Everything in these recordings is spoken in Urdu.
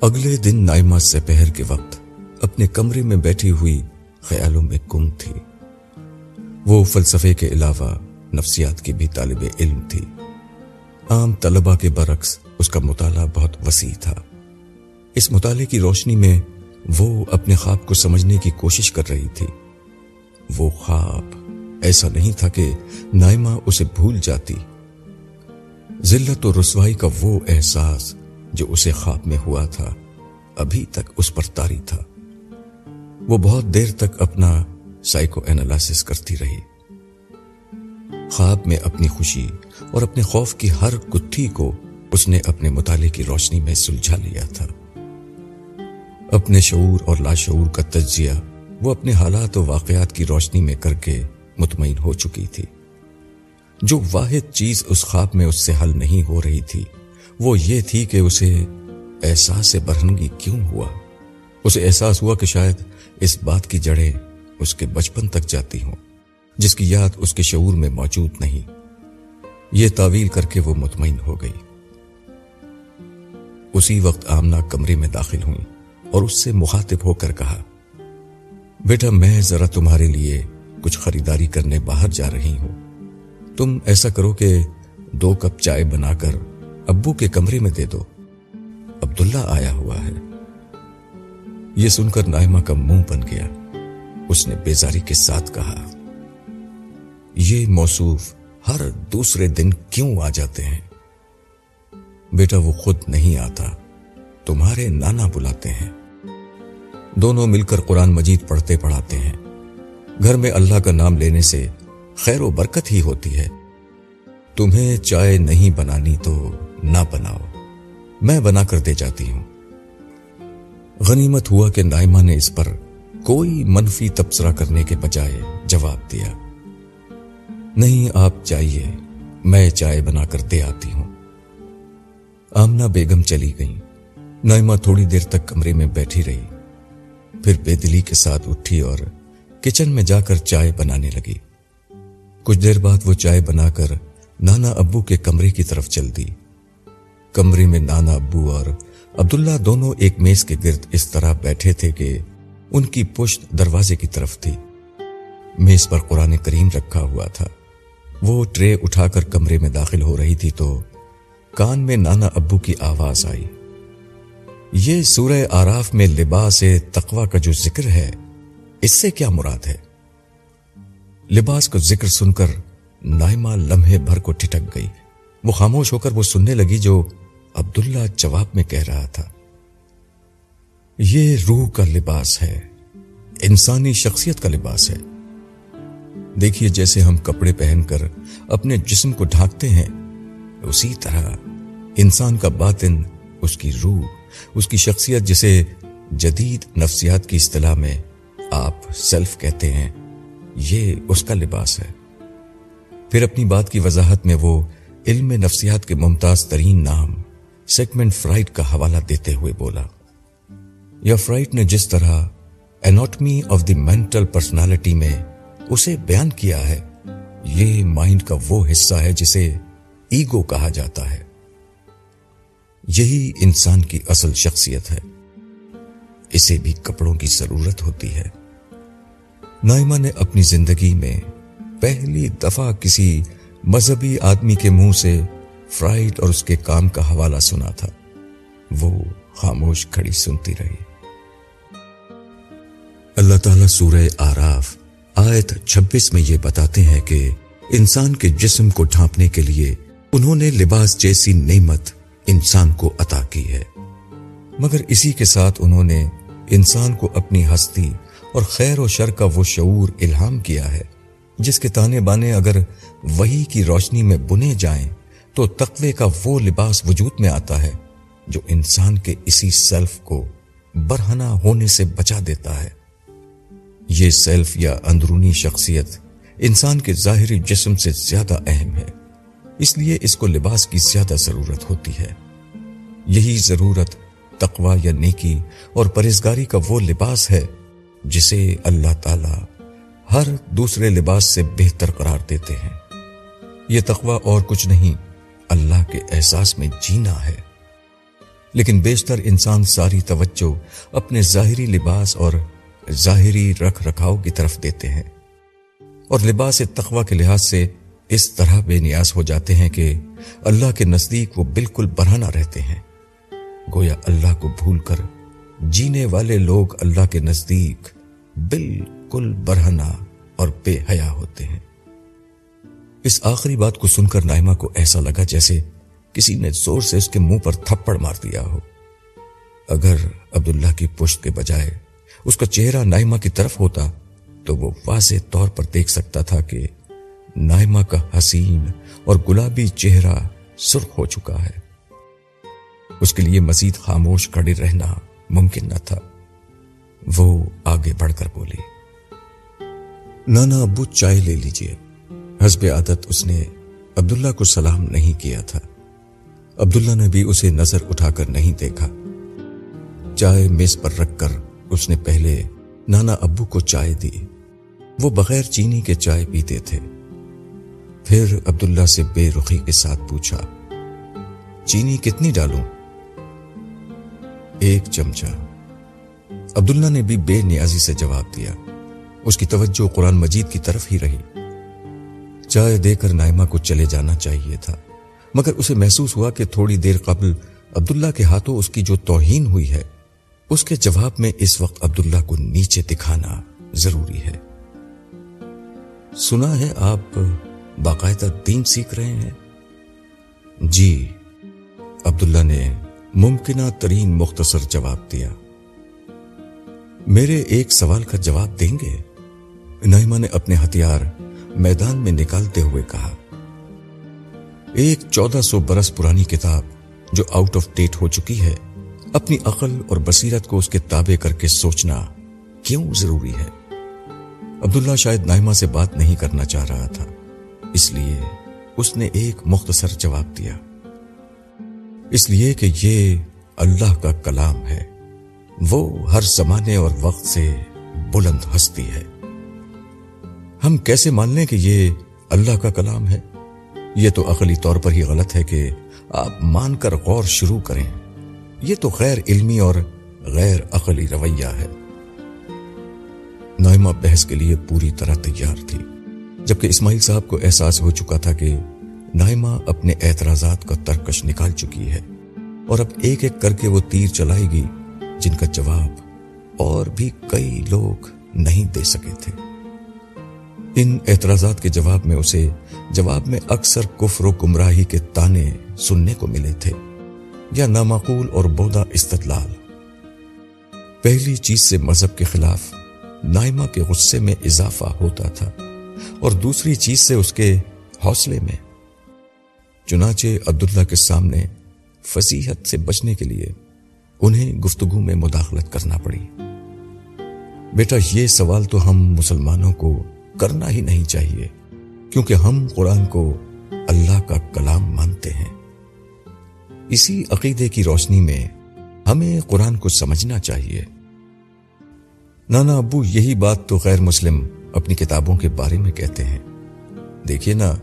اگلے دن نائمہ سے پہر کے وقت اپنے کمرے میں بیٹھی ہوئی خیالوں میں گم تھی۔ وہ فلسفے کے علاوہ نفسیات کی بھی طالب علم تھی۔ عام طلبہ کے برعکس اس کا مطالعہ بہت وسیع تھا۔ اس مطالعے کی روشنی میں وہ اپنے خواب کو سمجھنے کی کوشش کر رہی تھی۔ وہ خواب ایسا نہیں تھا کہ نائمہ اسے بھول جاتی۔ ذلت و رسوائی کا وہ احساس جو اسے خواب میں ہوا تھا، ابھی تک اس پر تاری تھا۔ وہ بہت دیر تک اپنا سائیکو اینالائسس کرتی رہی۔ خواب میں اپنی خوشی اور اپنے خوف کی ہر کتھی کو اس نے اپنے مطالعے کی روشنی میں سلجھا لیا تھا۔ اپنے شعور اور لاشعور کا تجزیہ وہ اپنے حالات و واقعات کی روشنی میں کر کے مطمئن ہو چکی تھی۔ جو واحد چیز اس خواب میں اس سے حل نہیں ہو رہی تھی وہ یہ تھی کہ اسے احساس برہنگی کیوں ہوا؟ اسے احساس ہوا کہ شاید اس بات کی جڑیں اس کے بچپن تک جاتی ہوں، جس کی یاد اس کے شعور میں موجود نہیں۔ یہ تعویل کر کے وہ مطمئن ہو گئی۔ اسی وقت آمنا کمرے میں داخل ہوئی اور اس سے مخاطب ہو کر کہا، بیٹا، میں ذرا تمہارے لیے کچھ خریداری کرنے باہر جا رہی ہوں۔ تم ایسا کرو کہ دو کپ چائے بنا کر ابو کے کمرے میں دے دو۔ عبداللہ آیا ہوا ہے۔ یہ سن کر نائمہ کا منہ بن گیا۔ اس نے بیزاری کے ساتھ کہا، یہ موصوف ہر دوسرے دن کیوں آ جاتے ہیں؟ بیٹا، وہ خود نہیں آتا۔ تمہارے نانا بلاتے ہیں۔ دونوں مل کر قرآن مجید پڑھتے پڑھاتے ہیں۔ گھر میں اللہ کا نام لینے سے خیر و برکت ہی ہوتی ہے۔ تمہیں چائے نہیں بنانی تو نہ بناؤ۔ میں بنا کر دے جاتی ہوں۔ غنیمت ہوا کہ نائمہ نے اس پر کوئی منفی تبصرہ کرنے کے بجائے جواب دیا۔ نہیں، آپ چاہیے، میں چائے بنا کر دے آتی ہوں۔ آمنا بیگم چلی گئی نائمہ تھوڑی دیر تک کمرے میں بیٹھی رہی۔ پھر بے دلی کے ساتھ اٹھی اور کچن میں جا کر چائے بنانے لگی۔ کچھ دیر بعد وہ چائے بنا کر نانا ابو کے کمرے کی طرف چل دی۔ کمرے میں نانا، ابو اور عبداللہ دونوں ایک میز کے گرد اس طرح بیٹھے تھے کہ ان کی پشت دروازے کی طرف تھی۔ میز پر قرآن کریم رکھا ہوا تھا۔ وہ ٹرے اٹھا کر کمرے میں داخل ہو رہی تھی تو کان میں نانا، ابو کی آواز آئی۔ یہ سورہ آراف میں لباس تقوی کا جو ذکر ہے، اس سے کیا مراد ہے؟ لباس کا ذکر سن کر نائمہ لمحے بھر کو ٹھٹک گئی۔ وہ خاموش ہو کر وہ سننے لگی جو عبداللہ جواب میں کہہ رہا تھا، یہ روح کا لباس ہے، انسانی شخصیت کا لباس ہے۔ دیکھیے جیسے ہم کپڑے پہن کر اپنے جسم کو ڈھانکتے ہیں، اسی طرح انسان کا باطن، اس کی روح، اس کی شخصیت جسے جدید نفسیات کی اصطلاح میں آپ سیلف کہتے ہیں، یہ اس کا لباس ہے۔ پھر اپنی بات کی وضاحت میں وہ علم نفسیات کے ممتاز ترین نام سیگمنٹ فرائٹ کا حوالہ دیتے ہوئے بولا یا فرائٹ نے جس طرح anatomy of the mental personality میں اسے بیان کیا ہے، یہ مائنڈ کا وہ حصہ ہے جسے ایگو کہا جاتا ہے۔ یہی انسان کی اصل شخصیت ہے۔ اسے بھی کپڑوں کی ضرورت ہوتی ہے۔ نائمہ نے اپنی زندگی میں پہلی دفعہ کسی مذہبی آدمی کے منہ سے فرائٹ اور اس کے کام کا حوالہ سنا تھا۔ وہ خاموش کھڑی سنتی رہی۔ اللہ تعالیٰ سورہ آراف آیت چھبیس میں یہ بتاتے ہیں کہ انسان کے جسم کو ڈھانپنے کے لیے انہوں نے لباس جیسی نعمت انسان کو عطا کی ہے۔ مگر اسی کے ساتھ انہوں نے انسان کو اپنی ہستی اور خیر و شر کا وہ شعور الہام کیا ہے، جس کے تانے بانے اگر وہی کی روشنی میں بنے جائیں تو تقوی کا وہ لباس وجود میں آتا ہے جو انسان کے اسی سیلف کو برہنا ہونے سے بچا دیتا ہے۔ یہ سیلف یا اندرونی شخصیت انسان کے ظاہری جسم سے زیادہ اہم ہے۔ اس لیے اس کو لباس کی زیادہ ضرورت ہوتی ہے۔ یہی ضرورت تقوی یا نیکی اور پرہزگاری کا وہ لباس ہے جسے اللہ تعالی ہر دوسرے لباس سے بہتر قرار دیتے ہیں۔ یہ تقوی اور کچھ نہیں اللہ کے احساس میں جینا ہے۔ لیکن بیشتر انسان ساری توجہ اپنے ظاہری لباس اور ظاہری رکھ رکھاؤ کی طرف دیتے ہیں۔ اور لباس تقوی کے لحاظ سے اس طرح بے نیاز ہو جاتے ہیں کہ اللہ کے نزدیک وہ بالکل برہنا رہتے ہیں۔ گویا اللہ کو بھول کر جینے والے لوگ اللہ کے نزدیک بالکل برہنا اور بے حیا ہوتے ہیں۔ اس آخری بات کو سن کر نائمہ کو ایسا لگا جیسے کسی نے زور سے اس کے منہ پر تھپڑ مار دیا ہو۔ اگر عبداللہ کی پشت کے بجائے اس کا چہرہ نائمہ کی طرف ہوتا تو وہ واضح طور پر دیکھ سکتا تھا کہ نائمہ کا حسین اور گلابی چہرہ سرخ ہو چکا ہے۔ اس کے لیے مزید خاموش کھڑے رہنا ممکن نہ تھا۔ وہ آگے بڑھ کر بولی نانا ابو چائے لے لیجیے۔ حسب عادت اس نے عبداللہ کو سلام نہیں کیا تھا۔ عبداللہ نے بھی اسے نظر اٹھا کر نہیں دیکھا۔ چائے میز پر رکھ کر اس نے پہلے نانا ابو کو چائے دی۔ وہ بغیر چینی کے چائے پیتے تھے۔ پھر عبداللہ سے بے رخی کے ساتھ پوچھا، چینی کتنی ڈالوں؟ ایک چمچہ۔ عبداللہ نے بھی بے نیازی سے جواب دیا۔ اس کی توجہ قرآن مجید کی طرف ہی رہی۔ چائے دے کر نائمہ کو چلے جانا چاہیے تھا۔ مگر اسے محسوس ہوا کہ تھوڑی دیر قبل عبداللہ کے ہاتھوں اس کی جو توہین ہوئی ہے، اس کے جواب میں اس وقت عبداللہ کو نیچے دکھانا ضروری ہے۔ سنا ہے آپ باقاعدہ دین سیکھ رہے ہیں۔ جی عبداللہ نے ممکنہ ترین مختصر جواب دیا۔ میرے ایک سوال کا جواب دیں گے؟ نائمہ نے اپنے ہتھیار میدان میں نکالتے ہوئے کہا، ایک چودہ سو برس پرانی کتاب جو آؤٹ آف ڈیٹ ہو چکی ہے، اپنی عقل اور بصیرت کو اس کے تابع کر کے سوچنا کیوں ضروری ہے؟ عبداللہ شاید نائمہ سے بات نہیں کرنا چاہ رہا تھا، اس لیے اس نے ایک مختصر جواب دیا۔ اس لیے کہ یہ اللہ کا کلام ہے، وہ ہر زمانے اور وقت سے بلند ہستی ہے۔ ہم کیسے مان لیں کہ یہ اللہ کا کلام ہے؟ یہ تو عقلی طور پر ہی غلط ہے کہ آپ مان کر غور شروع کریں۔ یہ تو غیر علمی اور غیر عقلی رویہ ہے۔ نائمہ بحث کے لیے پوری طرح تیار تھی۔ جبکہ اسماعیل صاحب کو احساس ہو چکا تھا کہ نائمہ اپنے اعتراضات کا ترکش نکال چکی ہے۔ اور اب ایک ایک کر کے وہ تیر چلائے گی جن کا جواب اور بھی کئی لوگ نہیں دے سکے تھے۔ ان اعتراضات کے جواب میں اسے جواب میں اکثر کفر و گمراہی کے تانے سننے کو ملے تھے، یا نامعقول اور بودا استدلال۔ پہلی چیز سے مذہب کے خلاف نائمہ کے غصے میں اضافہ ہوتا تھا، اور دوسری چیز سے اس کے حوصلے میں۔ چنانچہ عبداللہ کے سامنے فصیحت سے بچنے کے لیے انہیں گفتگو میں مداخلت کرنا پڑی۔ بیٹا، یہ سوال تو ہم مسلمانوں کو کرنا ہی نہیں چاہیے، کیونکہ ہم قرآن کو اللہ کا کلام مانتے ہیں۔ اسی عقیدے کی روشنی میں ہمیں قرآن کو سمجھنا چاہیے۔ نانا ابو یہی بات تو غیر مسلم اپنی کتابوں کے بارے میں کہتے ہیں۔ دیکھیے نا،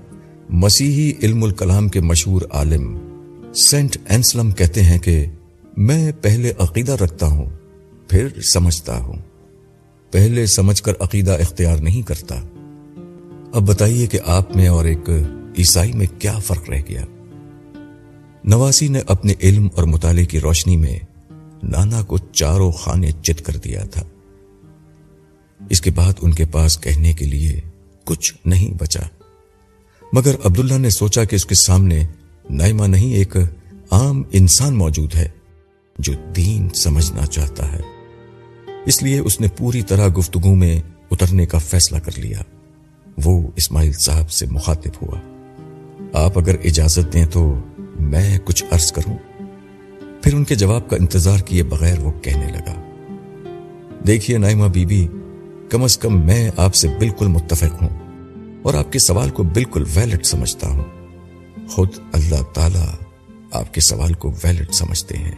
مسیحی علم الکلام کے مشہور عالم سینٹ اینسلم کہتے ہیں کہ میں پہلے عقیدہ رکھتا ہوں، پھر سمجھتا ہوں۔ پہلے سمجھ کر عقیدہ اختیار نہیں کرتا۔ اب بتائیے کہ آپ میں اور ایک عیسائی میں کیا فرق رہ گیا۔ نواسی نے اپنے علم اور مطالعے کی روشنی میں نانا کو چاروں خانے چت کر دیا تھا۔ اس کے بعد ان کے پاس کہنے کے لیے کچھ نہیں بچا۔ مگر عبداللہ نے سوچا کہ اس کے سامنے نائمہ نہیں، ایک عام انسان موجود ہے جو دین سمجھنا چاہتا ہے۔ اس لیے اس نے پوری طرح گفتگو میں اترنے کا فیصلہ کر لیا۔ وہ اسماعیل صاحب سے مخاطب ہوا۔ آپ اگر اجازت دیں تو میں کچھ عرض کروں۔ پھر ان کے جواب کا انتظار کیے بغیر وہ کہنے لگا۔ دیکھیے نائمہ بی بی کم از کم میں آپ سے بالکل متفق ہوں اور آپ کے سوال کو بالکل ویلڈ سمجھتا ہوں۔ خود اللہ تعالی آپ کے سوال کو ویلڈ سمجھتے ہیں۔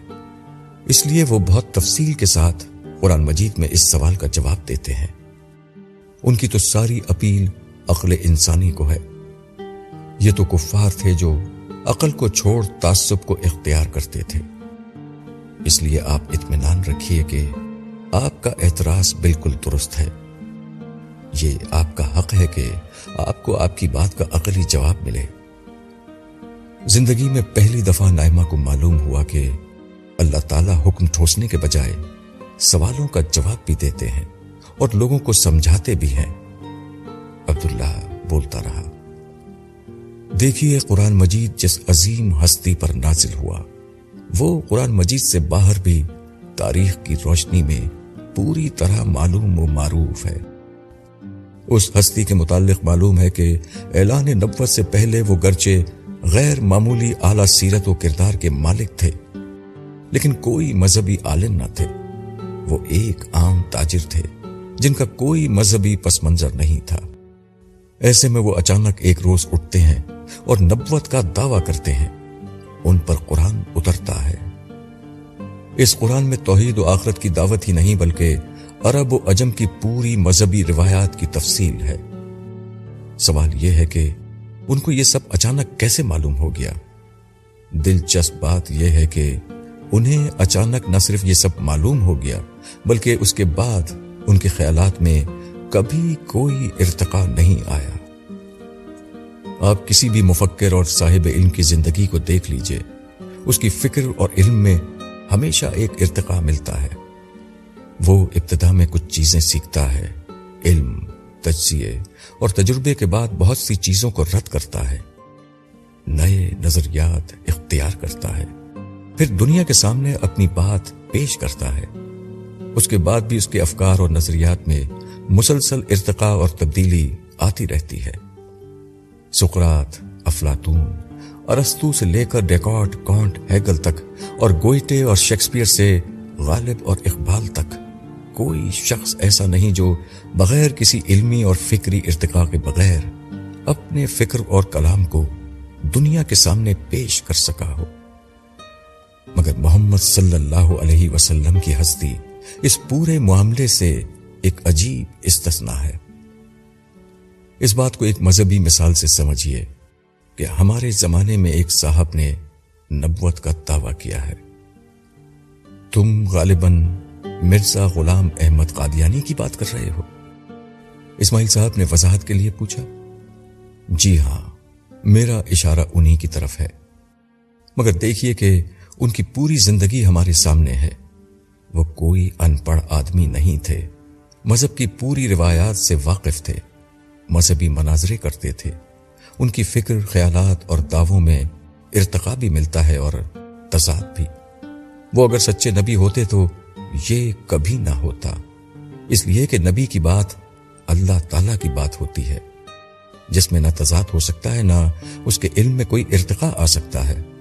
اس لیے وہ بہت تفصیل کے ساتھ قرآن مجید میں اس سوال کا جواب دیتے ہیں۔ ان کی تو ساری اپیل عقل انسانی کو ہے۔ یہ تو کفار تھے جو عقل کو چھوڑ تعصب کو اختیار کرتے تھے۔ اس لیے آپ اطمینان رکھیے کہ آپ کا اعتراض بالکل درست ہے۔ یہ آپ کا حق ہے کہ آپ کو آپ کی بات کا عقلی جواب ملے۔ زندگی میں پہلی دفعہ نائمہ کو معلوم ہوا کہ اللہ تعالی حکم ٹھوسنے کے بجائے سوالوں کا جواب بھی دیتے ہیں اور لوگوں کو سمجھاتے بھی ہیں۔ عبداللہ بولتا رہا، دیکھیے قرآن مجید جس عظیم ہستی پر نازل ہوا، وہ قرآن مجید سے باہر بھی تاریخ کی روشنی میں پوری طرح معلوم و معروف ہے۔ اس ہستی کے متعلق معلوم ہے کہ اعلان نبوت سے پہلے وہ گرچے غیر معمولی اعلی سیرت و کردار کے مالک تھے، لیکن کوئی مذہبی عالم نہ تھے۔ وہ ایک عام تاجر تھے جن کا کوئی مذہبی پس منظر نہیں تھا۔ ایسے میں وہ اچانک ایک روز اٹھتے ہیں اور نبوت کا دعویٰ کرتے ہیں۔ ان پر قرآن اترتا ہے۔ اس قرآن میں توحید و آخرت کی دعوت ہی نہیں بلکہ عرب و عجم کی پوری مذہبی روایات کی تفصیل ہے۔ سوال یہ ہے کہ ان کو یہ سب اچانک کیسے معلوم ہو گیا؟ دلچسپ بات یہ ہے کہ انہیں اچانک نہ صرف یہ سب معلوم ہو گیا، بلکہ اس کے بعد ان کے خیالات میں کبھی کوئی ارتقا نہیں آیا۔ آپ کسی بھی مفکر اور صاحب علم کی زندگی کو دیکھ لیجیے۔ اس کی فکر اور علم میں ہمیشہ ایک ارتقا ملتا ہے۔ وہ ابتدا میں کچھ چیزیں سیکھتا ہے، علم، تجزیے، اور تجربے کے بعد بہت سی چیزوں کو رد کرتا ہے۔ نئے نظریات اختیار کرتا ہے۔ پھر دنیا کے سامنے اپنی بات پیش کرتا ہے۔ اس کے بعد بھی اس کے افکار اور نظریات میں مسلسل ارتقاء اور تبدیلی آتی رہتی ہے۔ سکرات افلاتون ارستو سے لے کر ڈیکارڈ کانٹ، ہیگل تک اور گوئٹے اور شیکسپیئر سے غالب اور اقبال تک۔ کوئی شخص ایسا نہیں جو بغیر کسی علمی اور فکری ارتقاء کے بغیر اپنے فکر اور کلام کو دنیا کے سامنے پیش کر سکا ہو۔ مگر محمد صلی اللہ علیہ وسلم کی ہستی اس پورے معاملے سے ایک عجیب استثنا ہے۔ اس بات کو ایک مذہبی مثال سے سمجھیے کہ ہمارے زمانے میں ایک صاحب نے نبوت کا دعویٰ کیا ہے۔ تم غالباً مرزا غلام احمد قادیانی کی بات کر رہے ہو۔ اسماعیل صاحب نے وضاحت کے لیے پوچھا جی ہاں میرا اشارہ انہی کی طرف ہے۔ مگر دیکھیے کہ ان کی پوری زندگی ہمارے سامنے ہے۔ وہ کوئی ان پڑھ آدمی نہیں تھے۔ مذہب کی پوری روایات سے واقف تھے۔ مذہبی مناظرے کرتے تھے۔ ان کی فکر، خیالات اور دعووں میں ارتقا بھی ملتا ہے اور تضاد بھی۔ وہ اگر سچے نبی ہوتے تو یہ کبھی نہ ہوتا۔ اس لیے کہ نبی کی بات اللہ تعالی کی بات ہوتی ہے۔ جس میں نہ تضاد ہو سکتا ہے، نہ اس کے علم میں کوئی ارتقا آ سکتا ہے۔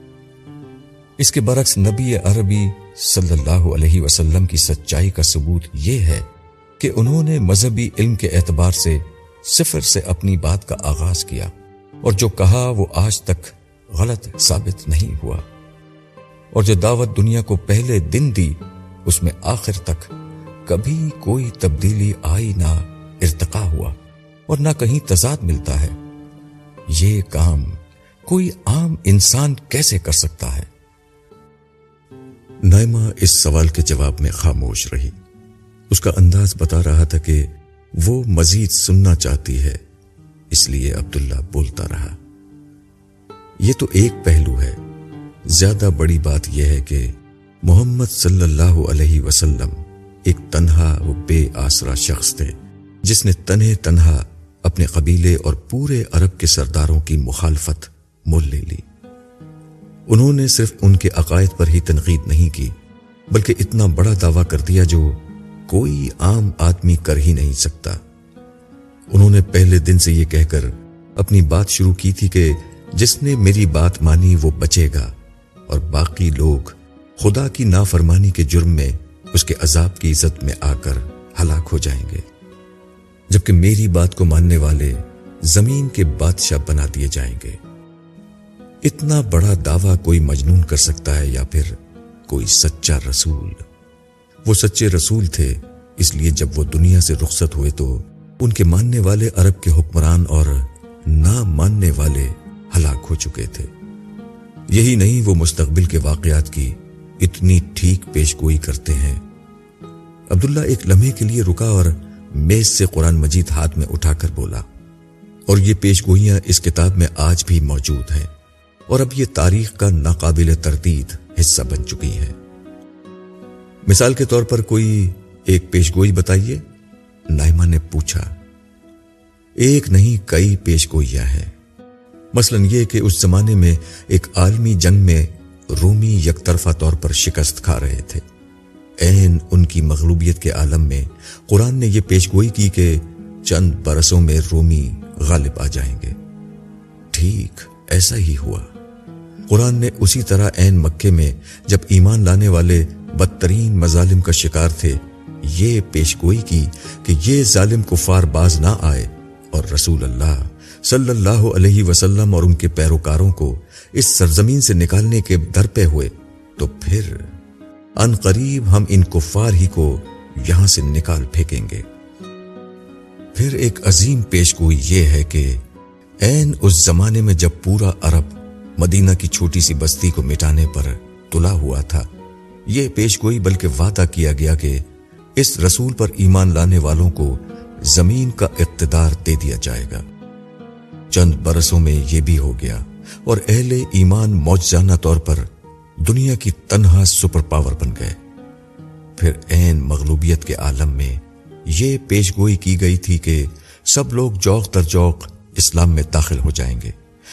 اس کے برعکس نبی عربی صلی اللہ علیہ وسلم کی سچائی کا ثبوت یہ ہے کہ انہوں نے مذہبی علم کے اعتبار سے صفر سے اپنی بات کا آغاز کیا اور جو کہا وہ آج تک غلط ثابت نہیں ہوا۔ اور جو دعوت دنیا کو پہلے دن دی، اس میں آخر تک کبھی کوئی تبدیلی آئی نہ ارتقا ہوا اور نہ کہیں تضاد ملتا ہے۔ یہ کام کوئی عام انسان کیسے کر سکتا ہے؟ نائمہ اس سوال کے جواب میں خاموش رہی۔ اس کا انداز بتا رہا تھا کہ وہ مزید سننا چاہتی ہے، اس لیے عبداللہ بولتا رہا۔ یہ تو ایک پہلو ہے۔ زیادہ بڑی بات یہ ہے کہ محمد صلی اللہ علیہ وسلم ایک تنہا و بے آسرا شخص تھے، جس نے تنہ تنہا اپنے قبیلے اور پورے عرب کے سرداروں کی مخالفت مول لے لی۔ انہوں نے صرف ان کے عقائد پر ہی تنقید نہیں کی، بلکہ اتنا بڑا دعویٰ کر دیا جو کوئی عام آدمی کر ہی نہیں سکتا۔ انہوں نے پہلے دن سے یہ کہہ کر اپنی بات شروع کی تھی کہ جس نے میری بات مانی وہ بچے گا، اور باقی لوگ خدا کی نافرمانی کے جرم میں اس کے عذاب کی عزت میں آ کر ہلاک ہو جائیں گے۔ جبکہ میری بات کو ماننے والے زمین کے بادشاہ بنا دیے جائیں گے۔ اتنا بڑا دعویٰ کوئی مجنون کر سکتا ہے یا پھر کوئی سچا رسول؟ وہ سچے رسول تھے، اس لیے جب وہ دنیا سے رخصت ہوئے تو ان کے ماننے والے عرب کے حکمران اور نہ ماننے والے ہلاک ہو چکے تھے۔ یہی نہیں، وہ مستقبل کے واقعات کی اتنی ٹھیک پیش گوئی کرتے ہیں۔ عبداللہ ایک لمحے کے لیے رکا اور میز سے قرآن مجید ہاتھ میں اٹھا کر بولا، اور یہ پیش گوئیاں اس کتاب میں آج بھی موجود ہیں۔ اور اب یہ تاریخ کا ناقابل تردید حصہ بن چکی ہیں مثال کے طور پر کوئی ایک پیش گوئی بتائیے۔ نائمہ نے پوچھا، ایک نہیں، کئی پیش گوئیاں ہیں۔ مثلا یہ کہ اس زمانے میں ایک عالمی جنگ میں رومی یک طرفہ طور پر شکست کھا رہے تھے۔ این ان کی مغلوبیت کے عالم میں قرآن نے یہ پیش گوئی کی کہ چند برسوں میں رومی غالب آ جائیں گے۔ ٹھیک، ایسا ہی ہوا۔ قرآن نے اسی طرح این مکے میں جب ایمان لانے والے بدترین مظالم کا شکار تھے، یہ پیش گوئی کی کہ یہ ظالم کفار باز نہ آئے اور رسول اللہ صلی اللہ علیہ وسلم اور ان کے پیروکاروں کو اس سرزمین سے نکالنے کے در پہ ہوئے۔ تو پھر ان قریب ہم ان کفار ہی کو یہاں سے نکال پھینکیں گے۔ پھر ایک عظیم پیش گوئی یہ ہے کہ این اس زمانے میں جب پورا عرب مدینہ کی چھوٹی سی بستی کو مٹانے پر تلا ہوا تھا۔ یہ پیش گوئی، بلکہ وعدہ کیا گیا کہ اس رسول پر ایمان لانے والوں کو زمین کا اقتدار دے دیا جائے گا۔ چند برسوں میں یہ بھی ہو گیا اور اہل ایمان موجزانہ طور پر دنیا کی تنہا سپر پاور بن گئے۔ پھر این مغلوبیت کے عالم میں یہ پیش گوئی کی گئی تھی کہ سب لوگ جوق در جوق اسلام میں داخل ہو جائیں گے۔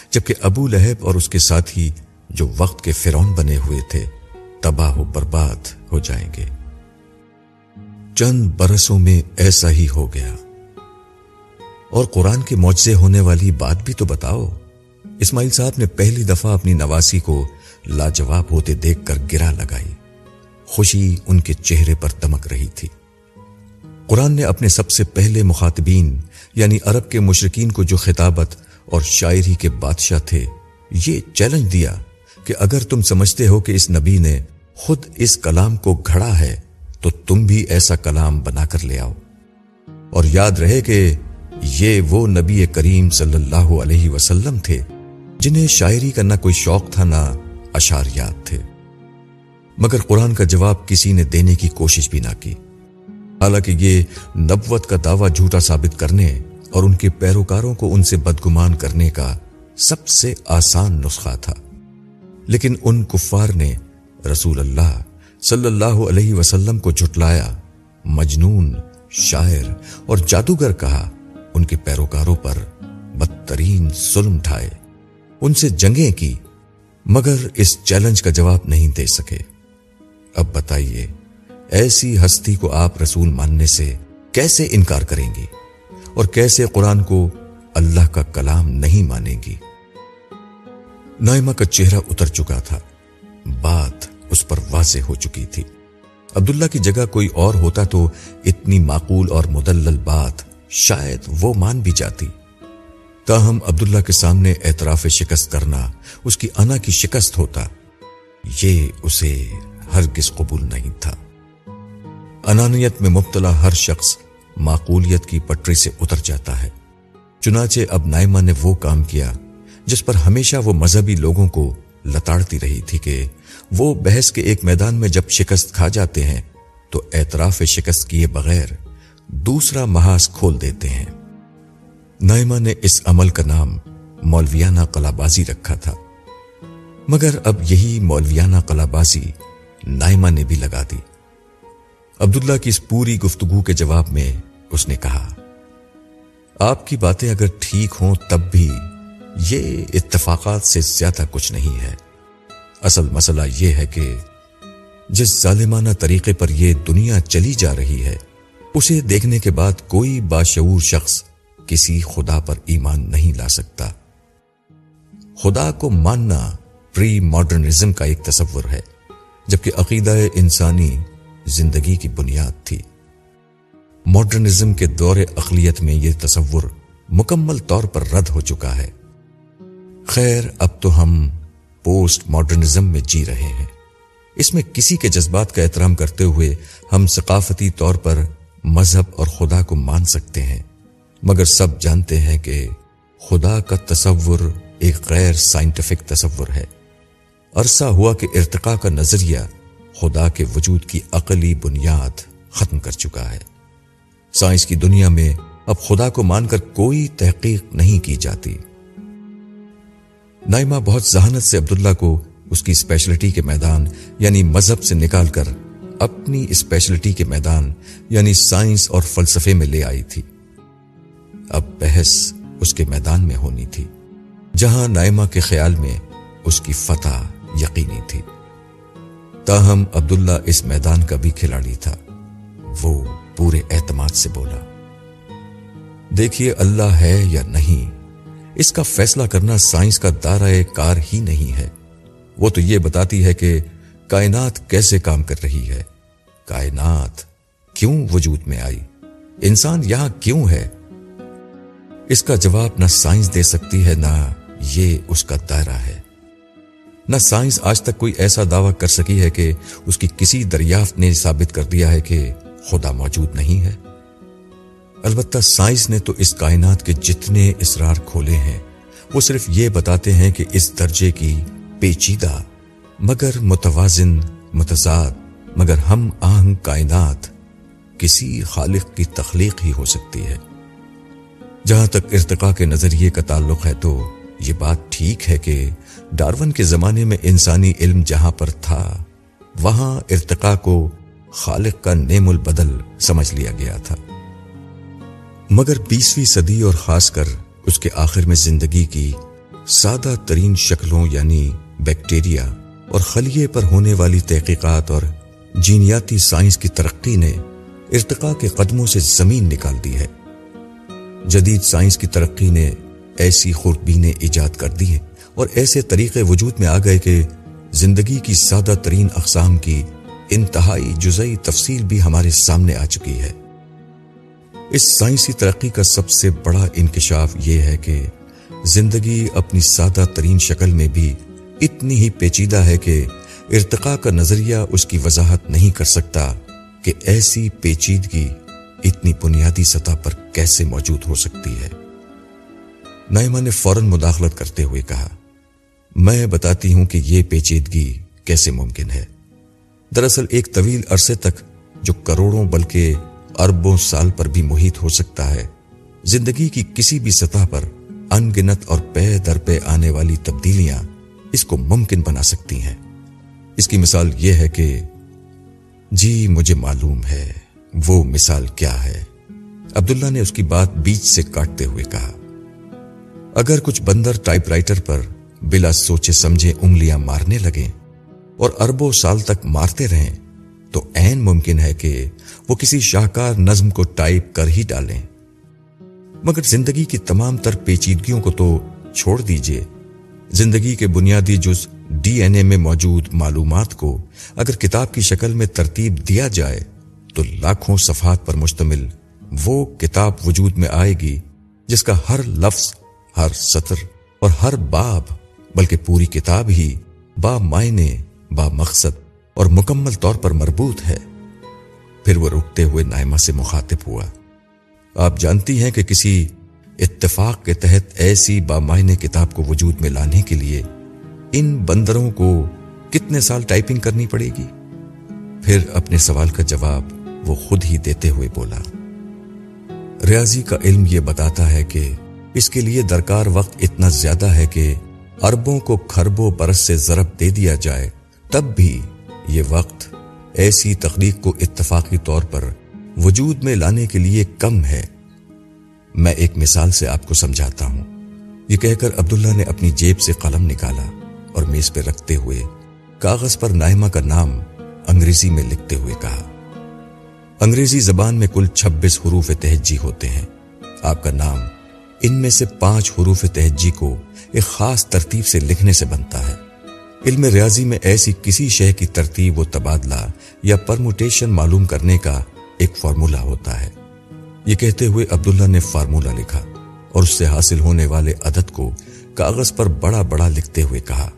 جبکہ ابو لہب اور اس کے ساتھی جو وقت کے فرون بنے ہوئے تھے، تباہ و برباد ہو جائیں گے۔ چند برسوں میں ایسا ہی ہو گیا۔ اور قرآن کے معجزے ہونے والی بات بھی تو بتاؤ۔ اسماعیل صاحب نے پہلی دفعہ اپنی نواسی کو لاجواب ہوتے دیکھ کر گرا لگائی۔ خوشی ان کے چہرے پر دمک رہی تھی۔ قرآن نے اپنے سب سے پہلے مخاطبین یعنی عرب کے مشرقین کو جو خطابت اور شاعری کے بادشاہ تھے، یہ چیلنج دیا کہ اگر تم سمجھتے ہو کہ اس نبی نے خود اس کلام کو گھڑا ہے، تو تم بھی ایسا کلام بنا کر لے آؤ۔ اور یاد رہے کہ یہ وہ نبی کریم صلی اللہ علیہ وسلم تھے، جنہیں شاعری کا نہ کوئی شوق تھا نہ اشاریات تھے۔ مگر قرآن کا جواب کسی نے دینے کی کوشش بھی نہ کی۔ حالانکہ یہ نبوت کا دعویٰ جھوٹا ثابت کرنے اور ان کے پیروکاروں کو ان سے بدگمان کرنے کا سب سے آسان نسخہ تھا۔ لیکن ان کفار نے رسول اللہ صلی اللہ علیہ وسلم کو جھٹلایا، مجنون، شاعر اور جادوگر کہا، ان کے پیروکاروں پر بدترین ظلم ٹھائے۔ ان سے جنگیں کی، مگر اس چیلنج کا جواب نہیں دے سکے۔ اب بتائیے، ایسی ہستی کو آپ رسول ماننے سے کیسے انکار کریں گی اور کیسے قرآن کو اللہ کا کلام نہیں مانیں گی۔ نائمہ کا چہرہ اتر چکا تھا۔ بات اس پر واضح ہو چکی تھی۔ عبداللہ کی جگہ کوئی اور ہوتا تو اتنی معقول اور مدلل بات شاید وہ مان بھی جاتی۔ تاہم عبداللہ کے سامنے اعتراف شکست کرنا، اس کی انا کی شکست ہوتا۔ یہ اسے ہرگز قبول نہیں تھا۔ انانیت میں مبتلا ہر شخص معقولیت کی پٹری سے اتر جاتا ہے۔ چنانچہ اب نائمہ نے وہ کام کیا جس پر ہمیشہ وہ مذہبی لوگوں کو لتاڑتی رہی تھی کہ وہ بحث کے ایک میدان میں جب شکست کھا جاتے ہیں تو اعتراف شکست کیے بغیر دوسرا محاذ کھول دیتے ہیں۔ نائمہ نے اس عمل کا نام مولویانہ قلابازی رکھا تھا۔ مگر اب یہی مولویانہ قلابازی نائمہ نے بھی لگا دی۔ عبداللہ کی اس پوری گفتگو کے جواب میں اس نے کہا، آپ کی باتیں اگر ٹھیک ہوں تب بھی یہ اتفاقات سے زیادہ کچھ نہیں ہے۔ اصل مسئلہ یہ ہے کہ جس ظالمانہ طریقے پر یہ دنیا چلی جا رہی ہے، اسے دیکھنے کے بعد کوئی باشعور شخص کسی خدا پر ایمان نہیں لا سکتا۔ خدا کو ماننا پری ماڈرنزم کا ایک تصور ہے، جبکہ عقیدہ انسانی زندگی کی بنیاد تھی۔ ماڈرنزم کے دور اقلیت میں یہ تصور مکمل طور پر رد ہو چکا ہے۔ خیر، اب تو ہم پوسٹ ماڈرنزم میں جی رہے ہیں۔ اس میں کسی کے جذبات کا احترام کرتے ہوئے ہم ثقافتی طور پر مذہب اور خدا کو مان سکتے ہیں۔ مگر سب جانتے ہیں کہ خدا کا تصور ایک غیر سائنٹیفک تصور ہے۔ عرصہ ہوا کہ ارتقاء کا نظریہ خدا کے وجود کی عقلی بنیاد ختم کر چکا ہے۔ سائنس کی دنیا میں اب خدا کو مان کر کوئی تحقیق نہیں کی جاتی۔ نائمہ بہت ذہانت سے عبداللہ کو اس کی اسپیشلٹی کے میدان یعنی مذہب سے نکال کر اپنی اسپیشلٹی کے میدان یعنی سائنس اور فلسفے میں لے آئی تھی۔ اب بحث اس کے میدان میں ہونی تھی، جہاں نائمہ کے خیال میں اس کی فتح یقینی تھی۔ تاہم عبداللہ اس میدان کا بھی کھلاڑی تھا۔ وہ پورے اعتماد سے بولا، دیکھیے اللہ ہے یا نہیں، اس کا فیصلہ کرنا سائنس کا دائرہ کار ہی نہیں ہے۔ وہ تو یہ بتاتی ہے کہ کائنات کیسے کام کر رہی ہے۔ کائنات کیوں وجود میں آئی؟ انسان یہاں کیوں ہے؟ اس کا جواب نہ سائنس دے سکتی ہے نہ یہ اس کا دائرہ ہے۔ نہ سائنس آج تک کوئی ایسا دعویٰ کر سکی ہے کہ اس کی کسی دریافت نے ثابت کر دیا ہے کہ خدا موجود نہیں ہے۔ البتہ سائنس نے تو اس کائنات کے جتنے اسرار کھولے ہیں، وہ صرف یہ بتاتے ہیں کہ اس درجے کی پیچیدہ، مگر متوازن، متضاد، مگر ہم آہنگ کائنات کسی خالق کی تخلیق ہی ہو سکتی ہے۔ جہاں تک ارتقاء کے نظریے کا تعلق ہے تو یہ بات ٹھیک ہے کہ ڈارون کے زمانے میں انسانی علم جہاں پر تھا، وہاں ارتقاء کو خالق کا نیم البدل سمجھ لیا گیا تھا۔ مگر بیسویں صدی اور خاص کر اس کے آخر میں زندگی کی سادہ ترین شکلوں یعنی بیکٹیریا اور خلیے پر ہونے والی تحقیقات اور جینیاتی سائنس کی ترقی نے ارتقاء کے قدموں سے زمین نکال دی ہے۔ جدید سائنس کی ترقی نے ایسی خوربینیں ایجاد کر دی ہیں۔ اور ایسے طریقے وجود میں آ گئے کہ زندگی کی سادہ ترین اقسام کی انتہائی جزئی تفصیل بھی ہمارے سامنے آ چکی ہے۔ اس سائنسی ترقی کا سب سے بڑا انکشاف یہ ہے کہ زندگی اپنی سادہ ترین شکل میں بھی اتنی ہی پیچیدہ ہے کہ ارتقاء کا نظریہ اس کی وضاحت نہیں کر سکتا کہ ایسی پیچیدگی اتنی بنیادی سطح پر کیسے موجود ہو سکتی ہے۔ نائمہ نے فوراً مداخلت کرتے ہوئے کہا میں بتاتی ہوں کہ یہ پیچیدگی کیسے ممکن ہے۔ دراصل ایک طویل عرصے تک جو کروڑوں بلکہ اربوں سال پر بھی محیط ہو سکتا ہے، زندگی کی کسی بھی سطح پر ان گنت اور پے در پہ آنے والی تبدیلیاں اس کو ممکن بنا سکتی ہیں۔ اس کی مثال یہ ہے کہ جی مجھے معلوم ہے وہ مثال کیا ہے۔ عبداللہ نے اس کی بات بیچ سے کاٹتے ہوئے کہا، اگر کچھ بندر ٹائپ رائٹر پر بلا سوچے سمجھے انگلیاں مارنے لگیں اور اربوں سال تک مارتے رہیں تو این ممکن ہے کہ وہ کسی شاہکار نظم کو ٹائپ کر ہی ڈالیں۔ مگر زندگی کی تمام تر پیچیدگیوں کو تو چھوڑ دیجیے۔ زندگی کے بنیادی جز ڈی این اے میں موجود معلومات کو اگر کتاب کی شکل میں ترتیب دیا جائے تو لاکھوں صفحات پر مشتمل وہ کتاب وجود میں آئے گی جس کا ہر لفظ، ہر سطر اور ہر باب بلکہ پوری کتاب ہی با معنی، با مقصد اور مکمل طور پر مربوط ہے۔ پھر وہ رکتے ہوئے نائمہ سے مخاطب ہوا۔ آپ جانتی ہیں کہ کسی اتفاق کے تحت ایسی بامائنے کتاب کو وجود میں لانے کے لیے ان بندروں کو کتنے سال ٹائپنگ کرنی پڑے گی؟ پھر اپنے سوال کا جواب وہ خود ہی دیتے ہوئے بولا۔ ریاضی کا علم یہ بتاتا ہے کہ اس کے لیے درکار وقت اتنا زیادہ ہے کہ اربوں کو کھربوں برس سے ضرب دے دیا جائے، تب بھی یہ وقت ایسی تخلیق کو اتفاقی طور پر وجود میں لانے کے لیے کم ہے۔ میں ایک مثال سے آپ کو سمجھاتا ہوں۔ یہ کہہ کر عبداللہ نے اپنی جیب سے قلم نکالا اور میز پہ رکھتے ہوئے کاغذ پر نائمہ کا نام انگریزی میں لکھتے ہوئے کہا، انگریزی زبان میں کل چھبیس حروف تہجی ہوتے ہیں۔ آپ کا نام ان میں سے پانچ حروف تہجی کو ایک خاص ترتیب سے لکھنے سے بنتا ہے۔ علم ریاضی میں ایسی کسی شے کی ترتیب و تبادلہ یا پرموٹیشن معلوم کرنے کا ایک فارمولہ ہوتا ہے۔ یہ کہتے ہوئے عبداللہ نے فارمولہ لکھا اور اس سے حاصل ہونے والے عدد کو کاغذ پر بڑا بڑا لکھتے ہوئے کہا۔